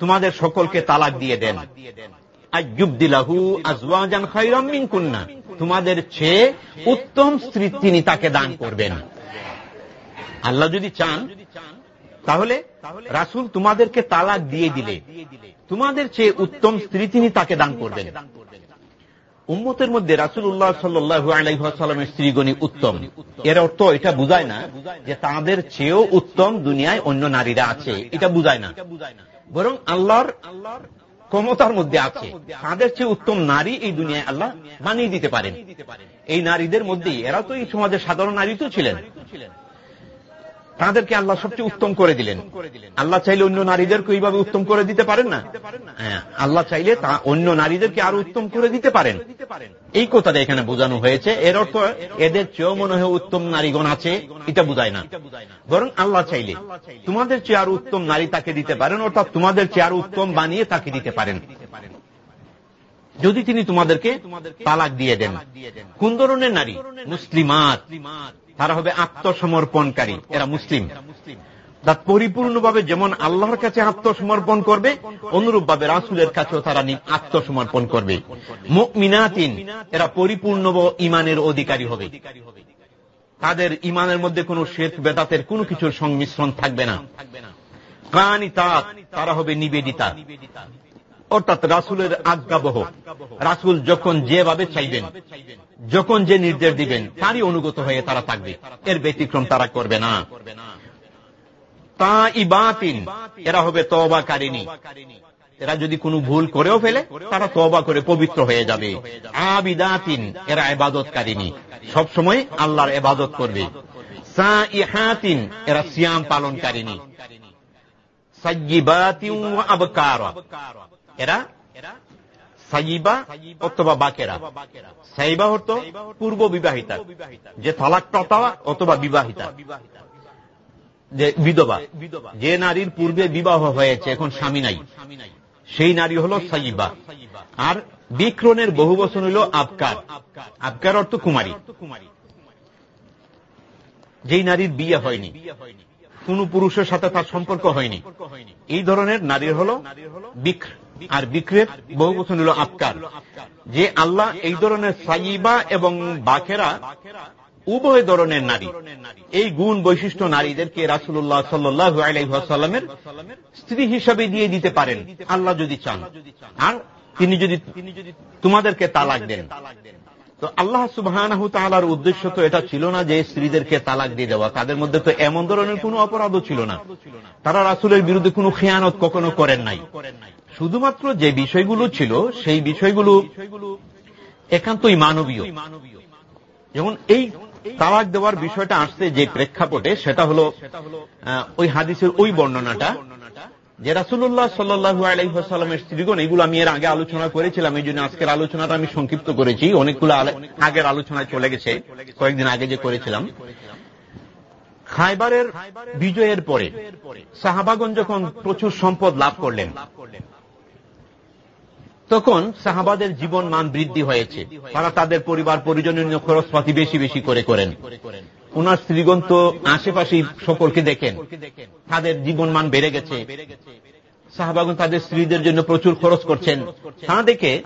তোমাদের সকলকে তালাক দিয়ে দেন। আজুবদিলাহু আজওয়াজান খাইরাম মিনকুন্না তোমাদের চেয়ে উত্তম স্ত্রী তিনি তাকে দান করবেন। আল্লাহ যদি চান, তাহলে রাসুল তোমাদেরকে তালাক দিয়ে দিলে। তোমাদের চেয়ে উত্তম স্ত্রী তিনি তাকে দান করবেন। উম্মতের মধ্যে রাসুল্লাহ সাল্লু আলাইসাল্লামের স্ত্রীগণী উত্তম। এর অর্থ এটা বুঝায় না যে তাদের চেয়েও উত্তম দুনিয়ায় অন্য নারীরা আছে। এটা বুঝায় না। বরং আল্লাহর আল্লাহর ক্ষমতার মধ্যে আছে। তাদের চেয়ে উত্তম নারী এই দুনিয়ায় আল্লাহ বানিয়ে দিতে পারেন। এই নারীদের মধ্যেই, এরা তো এই সমাজের সাধারণ নারী তো ছিলেন। তাদেরকে আল্লাহ সবচেয়ে উত্তম করে দিলেন। আল্লাহ চাইলে অন্য নারীদেরকে এইভাবে উত্তম করে দিতে পারেন না? হ্যাঁ আল্লাহ চাইলে তা অন্য নারীদেরকে আরও উত্তম করে দিতে পারেন। এই কথাটা এখানে বোঝানো হয়েছে। এর অর্থ, এদের চেয়েও মনে হয় উত্তম নারীগণ আছে, এটা বুঝায় না। বরং আল্লাহ চাইলে তোমাদের চেয়ে আরও উত্তম নারী তাকে দিতে পারেন, অর্থাৎ তোমাদের চেয়ে আরও উত্তম বানিয়ে তাকে দিতে পারেন। যদি তিনি তোমাদেরকে তালাক দিয়ে দেন। কোন ধরনের নারী? মুসলিমাত। তারা হবে আত্মসমর্পণকারী। এরা মুসলিম। তার পরিপূর্ণভাবে যেমন আল্লাহর কাছে আত্মসমর্পণ করবে, অনুরূপভাবে রাসুলের কাছেও তারা আত্মসমর্পণ করবে। মিনাতিন এরা পরিপূর্ণ ইমানের অধিকারী হবে। তাদের ইমানের মধ্যে কোন শ্বেত বেদাতের কোন কিছুর সংমিশ্রণ থাকবে না। কানি তারা হবে নিবেদিতা। অর্থাৎ রাসুলের আজ্ঞাবহ। রাসুল যখন যেভাবে চাইবেন, যখন যে নির্দেশ দিবেন, তারই অনুগত হয়ে তারা থাকবে। এর ব্যতিক্রম তারা করবে না। তা ইবাতিন এরা হবে তবাকারিনী এরা যদি কোনো ভুল করেও ফেলে, তারা তবা করে পবিত্র হয়ে যাবে। আবিদাতিন, এরা এবাদতকারিনী সবসময় আল্লাহর এবাদত করবে। সা ইহাতিন এরা সিয়াম পালনকারিনী সাজ্জিবাতিন আবকার। এরা সাইবা অথবা বাকেরা। সাইবা হতো পূর্ব বিবাহিতা যে তালাক প্রতা অথবা বিবাহিতা যে বিধবা, যে নারীর পূর্বে বিবাহ হয়েছে, এখন স্বামী নাই। সেই নারী হল সাইবা। আর বিক্রণের বহু বছর হইল আবকার। আবকার অর্থ কুমারী। যেই নারীর বিয়ে হয়নি, কোন পুরুষের সাথে তার সম্পর্ক হয়নি। এই ধরনের নারীর হল বিক্র আর বিক্রের বহু বছর হল আবকার। যে আল্লাহ এই ধরনের সাইবা এবং বাকেরা উভয় ধরনের নারী। এই গুণ বৈশিষ্ট্য নারীদেরকে রাসুল্লাহ সাল্লু স্ত্রী হিসাবে দিয়ে দিতে পারেন। আল্লাহ যদি চান। আর তিনি যদি তোমাদেরকে তালাক দেন। তো আল্লাহ সুবাহ উদ্দেশ্য তো এটা ছিল না যে স্ত্রীদেরকে তালাক দিয়ে দেওয়া। তাদের মধ্যে তো এমন ধরনের কোনো অপরাধও ছিল না। তারা রাসুলের বিরুদ্ধে কোনো খেয়ানত কখনো করেন নাই। শুধুমাত্র যে বিষয়গুলো ছিল, সেই বিষয়গুলো একান্তই মানবীয়। যেমন এই তালাক দেওয়ার বিষয়টা আসছে যে প্রেক্ষাপটে, সেটা হল ওই হাদিসের ওই বর্ণনাটা, যে রাসুল্লাহ সাল্লু আলাইসাল্লামের স্ত্রীগণ, এগুলো আমি এর আগে আলোচনা করেছিলাম, এই জন্য আজকের আলোচনাটা আমি সংক্ষিপ্ত করেছি, অনেকগুলো আগের আলোচনায় চলে গেছে, কয়েকদিন আগে যে করেছিলাম। খাইবারের বিজয়ের পরে সাহাবাগন যখন প্রচুর সম্পদ লাভ করলেন তখন সাহাবাদের জীবন মান বৃদ্ধি হয়েছে। তারা তাদের পরিবার পরিজনের খরচপাতি বেশি বেশি করে করেন। ওনার স্ত্রীগণ তো আশেপাশে সকলকে দেখেন। তাদের জীবন মান বেড়ে গেছে। সাহাবাগুন তাদের স্ত্রীদের জন্য প্রচুর খরচ করছেন। তা দেখে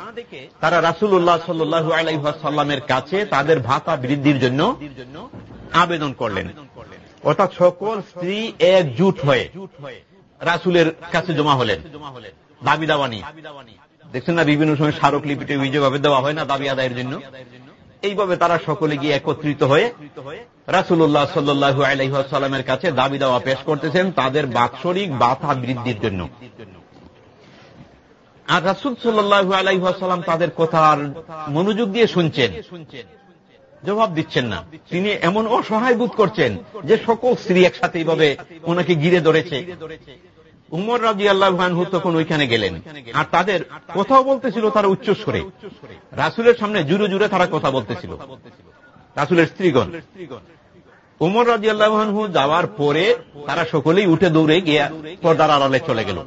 তারা রাসুল্লাহ সাল্লু আলাইসাল্লামের কাছে তাদের ভাতা বৃদ্ধির জন্য আবেদন করলেন। অর্থাৎ সকল স্ত্রী একজুট হয়ে রাসুলের কাছে জমা হলেন। দাবি দাওয়ানি দেখছেন না, বিভিন্ন সময় স্মারক স্মারকলিপিতে অভিযোগ দেওয়া হয় না দাবি আদায়ের জন্য? এইভাবে তারা সকলে গিয়ে একত্রিত হয়ে রাসুল্লাহ সাল্লু আলাইসাল্লামের কাছে দাবি দাওয়া পেশ করতেছেন তাদের বাৎসরিক বাধা বৃদ্ধির জন্য। আর রাসুল সাল্লু আলাইসাল্লাম তাদের কথার মনোযোগ দিয়ে শুনছেন। জবাব দিচ্ছেন না। তিনি এমন অসহায় বোধ করছেন যে সকল স্ত্রী একসাথে এইভাবে ওনাকে ঘিরে ধরেছে। উমর রাজি আল্লাহানহু তখন ওইখানে গেলেন। আর তাদের কথাও বলতেছিল তারা উচ্চস্বরে। রাসুলের সামনে জুড়ে জুড়ে তারা কথা বলতেছিল। রাসুলের স্ত্রীগণ। উমর রাজি আল্লাহানহু যাওয়ার পরে তারা সকলেই উঠে দৌড়ে গিয়া পর্দার আড়ালে চলে গেল।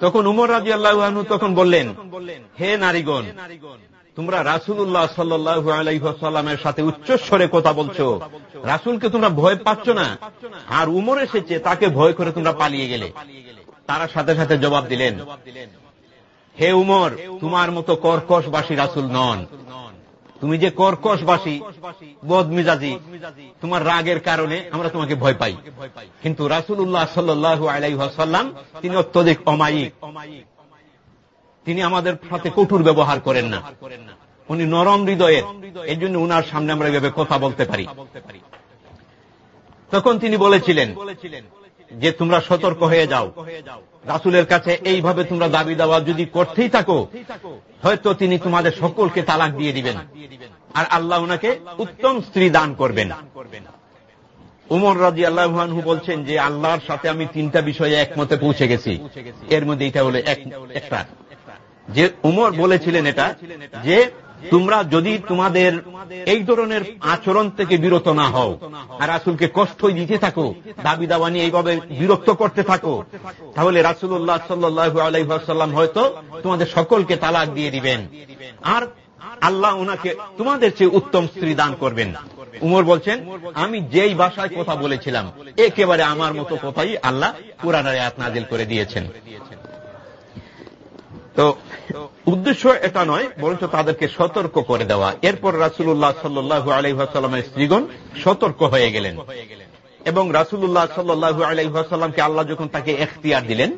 তখন উমর রাজি আল্লাহানহু তখন বললেন, হে নারীগণ তোমরা রাসুল্লাহ সাল্লু আলাইসাল্লামের সাথে উচ্চস্বরে কথা বলছো। রাসুলকে তোমরা ভয় পাচ্ছ না। আর উমর এসেছে, তাকে ভয় করে তোমরা পালিয়ে গেলে। তারা সাথে সাথে জবাব দিলেন, হে উমর, তোমার মতো কর্কশবাসী রাসুল নন। তুমি যে কর্কশবাসী, বদমিজাজি, তোমার রাগের কারণে আমরা তোমাকে ভয় পাই। কিন্তু রাসুল্লাহ সাল্লু আলাইসাল্লাম তিনি অত্যধিক অমায়িক। তিনি আমাদের সাথে কঠোর ব্যবহার করেন না। উনি নরম হৃদয়ের এই জন্য উনার সামনে আমরা এভাবে কথা বলতে পারি। তখন তিনি বলেছিলেন যে, তোমরা সতর্ক হয়ে যাও। রাসুলের কাছে এইভাবে তোমরা দাবি দাওয়া যদি করতেই থাকো, হয়তো তিনি তোমাদের সকলকে তালাক দিয়ে দিবেন। আর আল্লাহ ওনাকে উত্তম স্ত্রী দান করবেন। উমর রাজি আল্লাহানহু বলছেন যে, আল্লাহর সাথে আমি তিনটা বিষয়ে একমতে পৌঁছে গেছি। এর মধ্যে এটা হলো একটা। যে উমর বলেছিলেন এটা, যে তোমরা যদি তোমাদের এই ধরনের আচরণ থেকে বিরত না হও, আর রাসুলকে কষ্ট দিতে থাকো দাবি দাবা নিয়ে এইভাবে বিরক্ত করতে থাকো, তাহলে রাসুল্লাহ সাল্লু আলাইসাল্লাম হয়তো তোমাদের সকলকে তালাক দিয়ে দিবেন। আর আল্লাহ ওনাকে তোমাদের চেয়ে উত্তম স্ত্রী দান করবেন। উমর বলছেন, আমি যেই ভাষায় কথা বলেছিলাম, একেবারে আমার মতো কথাই আল্লাহ পুরানার আয়াত নাজিল করে দিয়েছেন। তো উদ্দেশ্য এটা নয়, বরঞ্চ তাদেরকে সতর্ক করে দেওয়া। এরপর রাসুল্লাহ সাল্লু আলহামের স্ত্রীগণ সতর্ক হয়ে গেলেন। এবং রাসুল্লাহ সাল্লু আলহামকে আল্লাহ যখন তাকে এখতিয়ার দিলেন,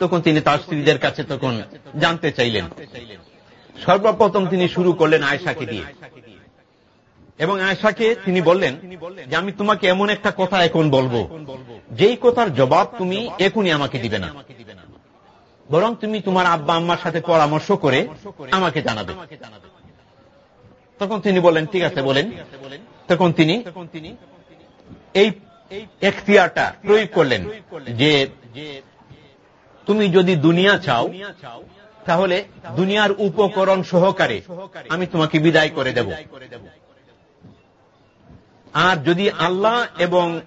তখন তিনি তার স্ত্রীদের কাছে তখন জানতে চাইলেন। সর্বপ্রথম তিনি শুরু করলেন আয়সাকে দিয়ে। এবং আয়সাকে তিনি বললেন যে, আমি তোমাকে এমন একটা কথা এখন বলব, যেই কথার জবাব তুমি এখনই আমাকে দিবে না। বরং তুমি তোমার আব্বা আম্মার সাথে পরামর্শ করে আমাকে জানাবে। তখন তিনি বলেন ঠিক আছে, বলেন। তখন তিনি এই এখতিয়ারটা প্রয়োগ করলেন যে তুমি যদি দুনিয়া চাও, তাহলে দুনিয়ার উপকরণ সহকারে আমি তোমাকে বিদায় করে দেব। আর যদি আল্লাহ এবং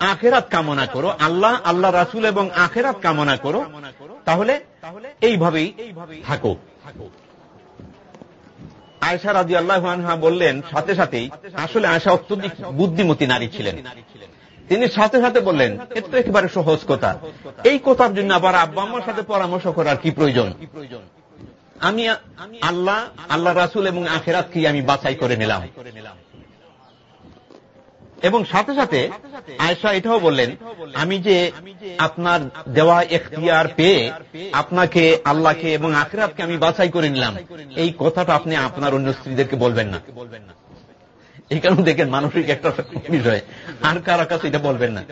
আখেরাত কামনা করো, আল্লাহ আল্লাহ রাসুল এবং আখেরাত কামনা করো তাহলে এইভাবেই থাকো। আয়সা রাজি আল্লাহ বললেন সাথে সাথেই আসলে আয়সা অত্যধিক বুদ্ধিমতী নারী ছিলেন। তিনি সাথে সাথে বললেন এটা তো একেবারে সহজ কথা। এই কথার জন্য আবার আব্বা আম্মার সাথে পরামর্শ করার কি প্রয়োজন? আমি আল্লাহ আল্লাহ রাসুল এবং আখেরাত কি আমি বাছাই করে নিলাম। এবং সাথে সাথে আয়সা এটাও বললেন, আমি যে আপনার দেওয়া এখতিয়ার পেয়ে আপনাকে, আল্লাহকে এবং আখরাতকে আমি বাছাই করে নিলাম, এই কথাটা আপনি আপনার অন্য স্ত্রীদেরকে বলবেন না। এই কারণে দেখেন মানসিক একটা বিষয়। আর কারও কাছে এটা বলবেন না।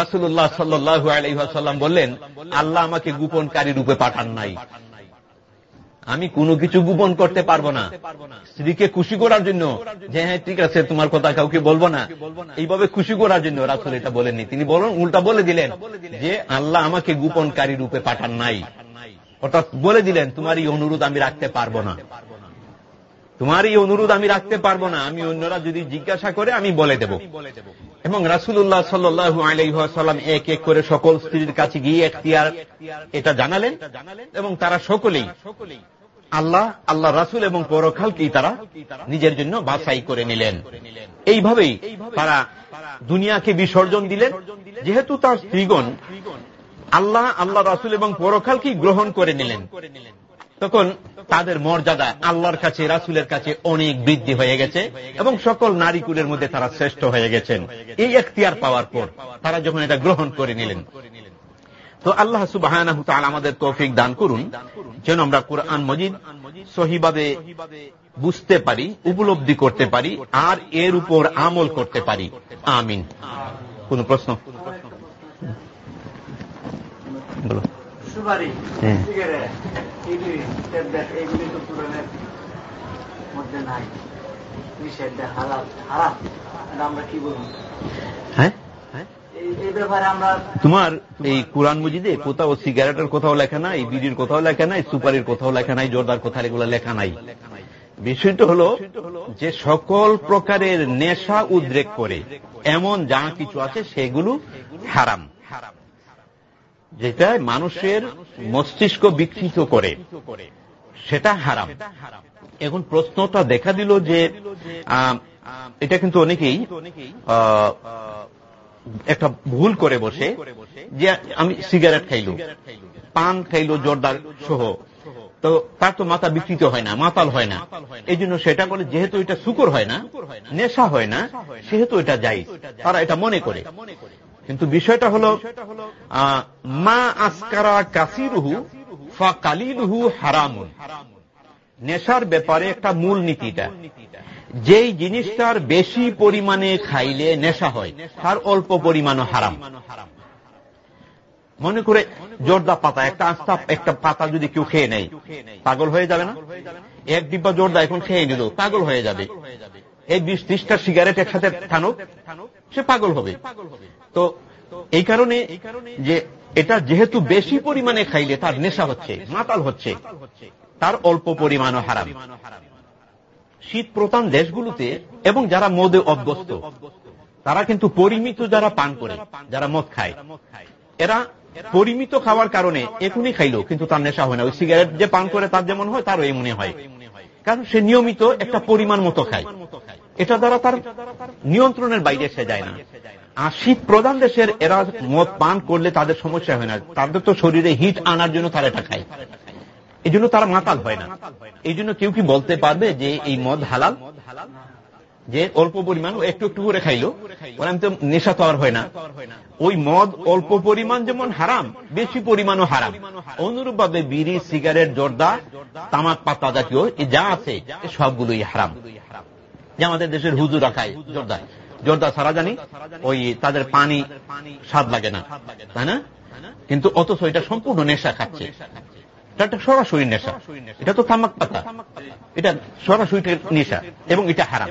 রাসুল্লাহ সাল্লু আলহাম বললেন, আল্লাহ আমাকে গোপনকারী রূপে পাঠান নাই। আমি কোনো কিছু গোপন করতে পারব না। স্ত্রীকে খুশি করার জন্য। যে হ্যাঁ ঠিক আছে, তোমার কথা কাউকে বলব না। এইভাবে খুশি করার জন্য রাসুল এটা বলেননি। তিনি বলেন উল্টা বলে দিলেন যে, আল্লাহ আমাকে গোপনকারী রূপে পাঠান নাই। অর্থাৎ বলে দিলেন, তোমার এই অনুরোধ আমি রাখতে পারব না। তোমার এই অনুরোধ আমি রাখতে পারব না। আমি অন্যরা যদি জিজ্ঞাসা করে, আমি বলে দেব। এবং রাসুল্লাহ সাল্লু আলাইসাল্লাম এক এক করে সকল স্ত্রীর কাছে গিয়ে এখতিয়ার এটা জানালেন। এবং তারা সকলেই সকলেই আল্লাহ আল্লাহ রাসুল এবং পরখালকেই তারা নিজের জন্য বাছাই করে নিলেন। এইভাবেই তারা দুনিয়াকে বিসর্জন দিলেন। যেহেতু তার স্ত্রীগণ আল্লাহ আল্লাহ রাসুল এবং পরখালকেই গ্রহণ করে নিলেন, তখন তাদের মর্যাদা আল্লাহর কাছে, রাসুলের কাছে অনেক বৃদ্ধি হয়ে গেছে এবং সকল নারীকুলের মধ্যে তারা শ্রেষ্ঠ হয়ে গেছেন। এই এখতিয়ার পাওয়ার পর তারা যখন এটা গ্রহণ করে নিলেন তো আল্লাহ সুবাহ আমাদের তৌফিক দান করুন যেন আমরা কোরআন মজিদ সহিভাবে বুঝতে পারি উপলব্ধি করতে পারি আর এর উপর আমল করতে পারি। আমিন। কোন প্রশ্ন? বলো। হ্যাঁ। তোমার এই কোরআন মজিদে কোথাও সিগারেটের কোথাও লেখা নাই, বিড়ির কোথাও লেখা নাই, সুপারির কোথাও লেখা নাই, জোরদার কোথাও এগুলো লেখা নাই। বিষয়টা হলো যে সকল প্রকারের নেশা উদ্রেক করে, এমন যা কিছু আছে সেগুলো হারাম। যেটা মানুষের মস্তিষ্ক বিকৃত করে, সেটা হারাম। এখন প্রশ্নটা দেখা দিল যে এটা কিন্তু অনেকেই একটা ভুল করে বসে যে আমি সিগারেট খাইলো পান খাইলো জোরদার সহ। তো তার তো মাথা বিকৃত হয় না, মাতাল হয় না। এই জন্য সেটা বলে যেহেতু এটা শুকর হয় না, নেশা হয় না, সেহেতু এটা যাই তারা এটা মনে করে। কিন্তু বিষয়টা হলো মা আসকারা কাসিরুহু ফা কালিলুহু হারামুন। নেশার ব্যাপারে একটা মূল নীতিটা যেই জিনিসটার বেশি পরিমাণে খাইলে নেশা হয়, তার অল্প পরিমাণও হারাম। মনে করে জোরদা পাতা, একটা আস্তা, একটা পাতা যদি কেউ খেয়ে নেয়, পাগল হয়ে যাবে না? এক ডিব্বা জোরদা এখন খেয়ে নিল, পাগল হয়ে যাবে। এই বিশ, ত্রিশটা সিগারেট একসাথে থানুক সে পাগল হবে। তো এই কারণে যে এটা যেহেতু বেশি পরিমাণে খাইলে তার নেশা হচ্ছে, মাতাল হচ্ছে, তার অল্প পরিমাণও হারাম। শীত প্রধান দেশগুলোতে এবং যারা মদে অভ্যস্ত, তারা কিন্তু পরিমিত যারা পান করে, যারা মদ খায়। এরা পরিমিত খাওয়ার কারণে এখনই খাইলো কিন্তু তার নেশা হয় না। ওই সিগারেট যে পান করে, তার যেমন হয়, তারও এমনি হয়। কারণ সে নিয়মিত একটা পরিমাণ মতো খায়। এটা দ্বারা তার নিয়ন্ত্রণের বাইরে সে যায় না। আর শীত প্রধান দেশের এরা মদ পান করলে তাদের সমস্যা হয় না। তাদের তো শরীরে হিট আনার জন্য তারা এটা খায়। এই জন্য তারা মাতাল হয় না। এই জন্য কেউ কি বলতে পারবে যে এই মদ হালাল? যে অল্প পরিমাণ একটু একটু করে খাইলো, ওরা তো নেশা তো আর হয় না। ওই মদ অল্প পরিমাণ যেমন হারাম, বেশি পরিমাণও হারাম। অনুরূপ ভাবে বিড়ি, সিগারেট, জর্দা, তামাক পাতা জাতীয় যা আছে সবগুলোই হারাম। যে আমাদের দেশের হুজুরা খায় জর্দা। জর্দা সারা জানি, ওই তাদের পানি স্বাদ লাগে না। তাই না? কিন্তু অথচ এটা সম্পূর্ণ নেশা খাচ্ছে। এটা একটা সরাসরি নেশা। এটা তো তামাক পাতা। এটা সরাসরি নেশা এবং এটা হারাম।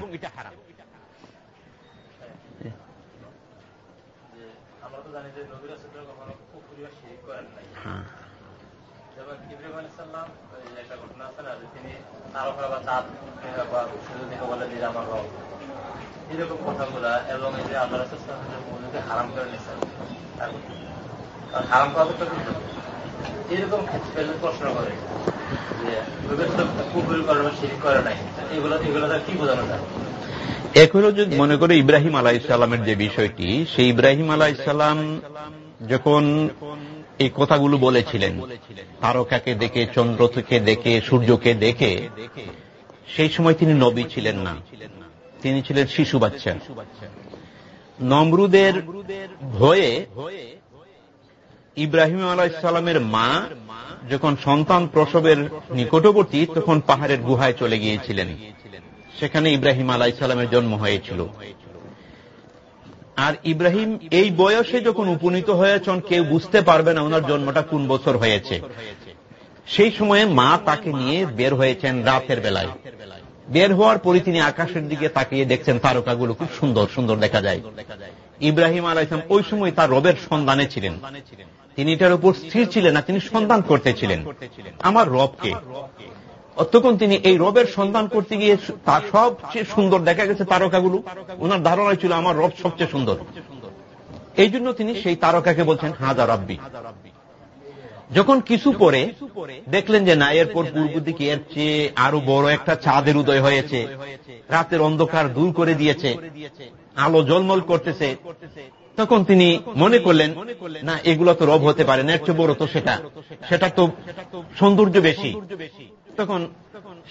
হ্যাঁ। এরকম কথাগুলা এবং এই যে আল্লাহ মধুকে হারাম করে নিয়েছেন। হারাম করা এরকম প্রশ্ন করে এগুলো যদি মনে করে ইব্রাহিম আলাহ ইসলামের যে বিষয়টি, সেই ইব্রাহিম আলাহ ইসলাম যখন এই কথাগুলো বলেছিলেন, তারকাকে দেখে, চন্দ্রকে দেখে, সূর্যকে দেখে, সেই সময় তিনি নবী ছিলেন না। তিনি ছিলেন শিশু বাচ্চা। নমরুদের ভয়ে ইব্রাহিম আলাহ ইসলামের মা যখন সন্তান প্রসবের নিকটবর্তী, তখন পাহাড়ের গুহায় চলে গিয়েছিলেন। সেখানে ইব্রাহিম আলাহ ইসলামের জন্ম হয়েছিল। আর ইব্রাহিম এই বয়সে যখন উপনীত হয়েছেন, কেউ বুঝতে পারবে না ওনার জন্মটা কোন বছর হয়েছে। সেই সময়ে মা তাকে নিয়ে বের হয়েছেন রাতের বেলায়। বের হওয়ার পরে তিনি আকাশের দিকে তাকিয়ে দেখছেন তারকাগুলো খুব সুন্দর সুন্দর দেখা যায়। ইব্রাহিম আলাহ ইসলাম ওই সময় তার রবের সন্ধানে ছিলেন। তিনি এটার উপর স্থির ছিলেন না, তিনি সন্ধান করতেছিলেন আমার রবকে। তখন তিনি এই রবের সন্ধান করতে গিয়ে তার সবচেয়ে সুন্দর দেখা গেছে তারকাগুলো। ওনার ধারণা ছিল, আমার রব সবচেয়ে সুন্দর। এই জন্য তিনি সেই তারকাকে বলছেন, হাজা রব্বি। যখন কিছু পরে দেখলেন যে, না, এরপর পূর্ব দিকে এর চেয়ে আরও বড় একটা চাঁদের উদয় হয়েছে। রাতের অন্ধকার দূর করে দিয়েছে। আলো জলমল করতেছে। তখন তিনি মনে করলেন, না, এগুলো তো রব হতে পারে না বড় তো সেটা। সেটা তো সৌন্দর্য বেশি। তখন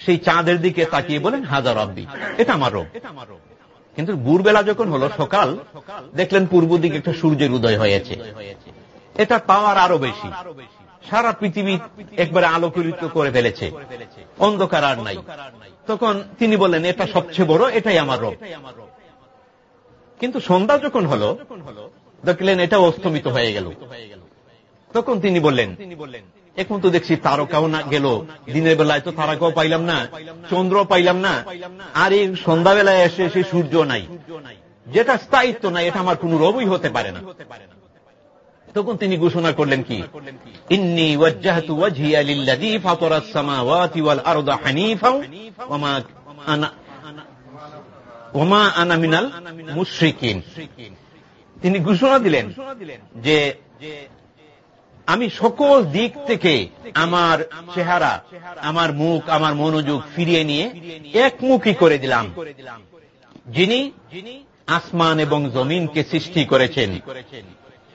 সেই চাঁদের দিকে তাকিয়ে বলেন হাজার রব্বি, এটা আমার রব। কিন্তু ভোরবেলা যখন হলো সকাল, দেখলেন পূর্ব দিকে একটা সূর্যের উদয় হয়েছে। এটা পাওয়ার আরও বেশি। সারা পৃথিবী একবারে আলোকিত করে ফেলেছে। অন্ধকার আর নাই। তখন তিনি বলেন এটা সবচেয়ে বড়, এটাই আমার রব। কিন্তু সন্ধ্যা যখন হলো, দেখলেন এটা অস্তমিত হয়ে গেল। তখন তিনি বললেন, এখন তো দেখছি তারকাও না গেল। দিনের বেলায় তো তারকাও পাইলাম না চন্দ্র পাইলাম না, আর এই সন্ধ্যাবেলায় এসে সে সূর্য নাই। যেটা স্থায়িত্ব নাই, এটা আমার কোন রবই হতে পারে না। তখন তিনি ঘোষণা করলেন কি? ইন্নি ওয়াজ্জাহতু ওয়াজহিয়া লিল্লাযী ফাতারাস সামাওয়াতি ওয়াল আরদা হানিফা ওয়া আনা ওমা আনা মিনাল মুশরিকিন। তিনি ঘোষণা দিলেন যে আমি সকল দিক থেকে আমার চেহারা, আমার মুখ, আমার মনোযোগ ফিরিয়ে নিয়ে একমুখী করে দিলাম। যিনি আসমান এবং জমিনকে সৃষ্টি করেছেন।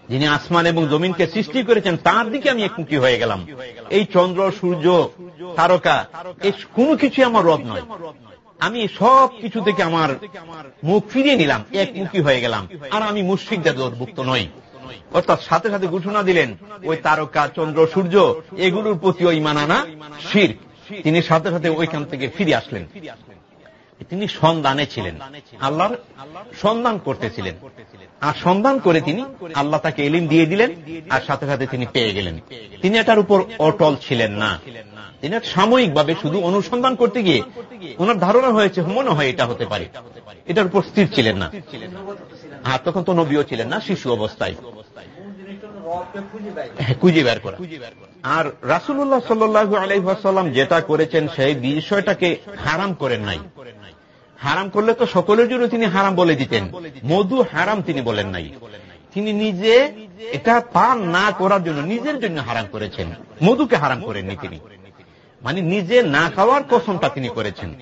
যিনি আসমান এবং জমিনকে সৃষ্টি করেছেন, তার দিকে আমি একমুখী হয়ে গেলাম। এই চন্দ্র, সূর্য, তারকা এই কোনো কিছু আমার রব নয়। আমি সব কিছু থেকে আমার মুখ ফিরিয়ে নিলাম একমুখী হয়ে গেলাম, আর আমি মুশ্রিকদের দৌর্ভুক্ত নই। অর্থাৎ সাথে সাথে ঘোষণা দিলেন, ওই তারকা, চন্দ্র, সূর্য, এগুলোর প্রতি ওই মানানা শির তিনি সাথে সাথে ওইখান থেকে ফিরে আসলেন। তিনি সন্ধানে ছিলেন, আল্লাহর সন্ধান করতেছিলেন। আর সন্ধান করে তিনি আল্লাহ তাকে এলিম দিয়ে দিলেন, আর সাথে সাথে তিনি পেয়ে গেলেন। তিনি এটার উপর অটল ছিলেন না। তিনি সাময়িকভাবে শুধু অনুসন্ধান করতে গিয়ে ওনার ধারণা হয়েছে, মনে হয় এটা হতে পারে। এটার উপর স্থির ছিলেন না। আর তখন তো নবীও ছিলেন না, শিশু অবস্থায়। খুঁজে বের করা। আর রাসুল্লাহ সাল্লু আলাইসাল্লাম যেটা করেছেন, সেই বিষয়টাকে হারাম করেন নাই। হারাম করলে তো সকলের জন্য তিনি হারাম বলে দিতেন। মধু হারাম তিনি বলেন নাই। তিনি নিজে এটা পান না করার জন্য নিজের জন্য হারাম করেছেন। মধুকে হারাম করেননি তিনি। মানে নিজে না খাওয়ার কসমটা তিনি করেছেন।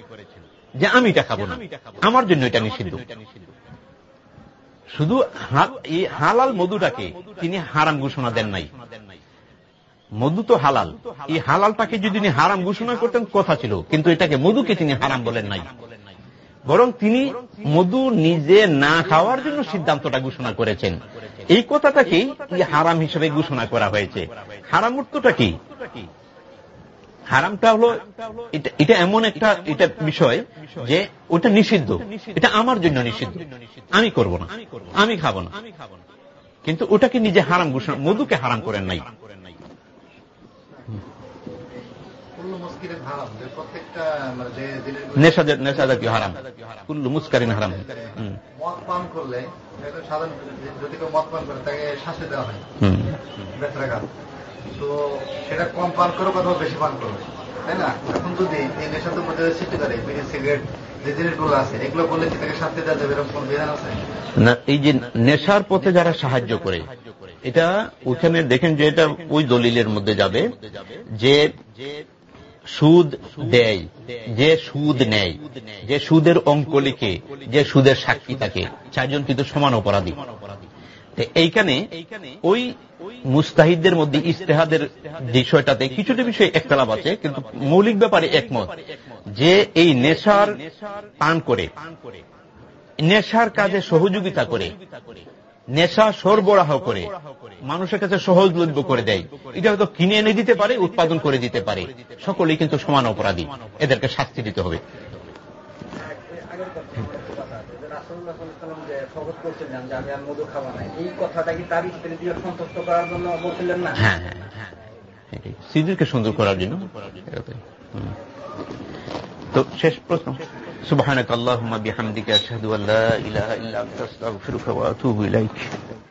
যে আমি এটা খাব না। আমার জন্য এটা নিষিদ্ধ। শুধু এই হালাল মধুটাকে তিনি হারাম ঘোষণা দেন নাই। মধু তো হালাল। এই হালালটাকে যদি তিনি হারাম ঘোষণা করতেন, কথা ছিল। কিন্তু এটাকে মধুকে তিনি হারাম বলেন নাই। বরং তিনি মধু নিজে না খাওয়ার জন্য সিদ্ধান্তটা ঘোষণা করেছেন। এই কথাটাকেই হারাম হিসেবে ঘোষণা করা হয়েছে। হারাম অর্থটা কি? হারামটা হলো এটা এমন একটা এটা বিষয় যে ওটা নিষিদ্ধ। এটা আমার জন্য নিষিদ্ধ। আমি করব না। আমি খাব না। কিন্তু ওটাকে নিজে হারাম ঘোষণা মধুকে হারাম করেন নাই। হারাম কুল্লু মুস্কারিন হারাম। মদ পান করলে সাধারণ যদি কেউ মদ পান করে তাকে শাস্তি দেওয়া হয়। বেতরাঘাত তো সেটা কম পান করো অথবা বেশি পান করবে তাই না? এখন যদি এই নেশা তো প্রতিরোধ সৃষ্টি করে, বিড়ি, সিগারেট, যে জিনিসগুলো আছে, এগুলো করলে কি তাকে শাস্তি দেওয়া যাবে? এরকম বিধান আছে? না, এই যে নেশার পথে যারা সাহায্য করে, এটা ওখানে দেখেন যে এটা ওই দলিলের মধ্যে যাবে যে সুদ দেয়, যে সুদ নেয়, যে সুদের অঙ্ক লিখে, যে সুদের সাক্ষী থাকে, চারজন কিন্তু সমান অপরাধী। এইখানে ওই মুস্তাহিদদের মধ্যে ইস্তেহাদের বিষয়টাতে কিছুটা বিষয় একতলাপ আছে, কিন্তু মৌলিক ব্যাপারে একমত যে এই নেশার পান করে, নেশার কাজে সহযোগিতা করে, নেশা সরবরাহ করে, মানুষের কাছে সহজলভ্য করে দেয়। এটা হয়তো কিনে এনে দিতে পারে, উৎপাদন করে দিতে পারে। সকলেই কিন্তু সমান অপরাধী। এদেরকে শাস্তি দিতে হবে। শপথ করছিলেন যে আমি আর মধু খাব না। এই কথাটা কি তার স্ত্রী দিয়ে সন্তুষ্ট করার জন্য বলছিলেন না? হ্যাঁ হ্যাঁ, হ্যাঁ, হ্যাঁ। সুন্দর করার জন্য। তো শেষ প্রশ্ন। সুবহানাক আল্লাহুম্মা বিহামদিকা আশহাদু আল্লা ইলাহা ইল্লা ইলাইক।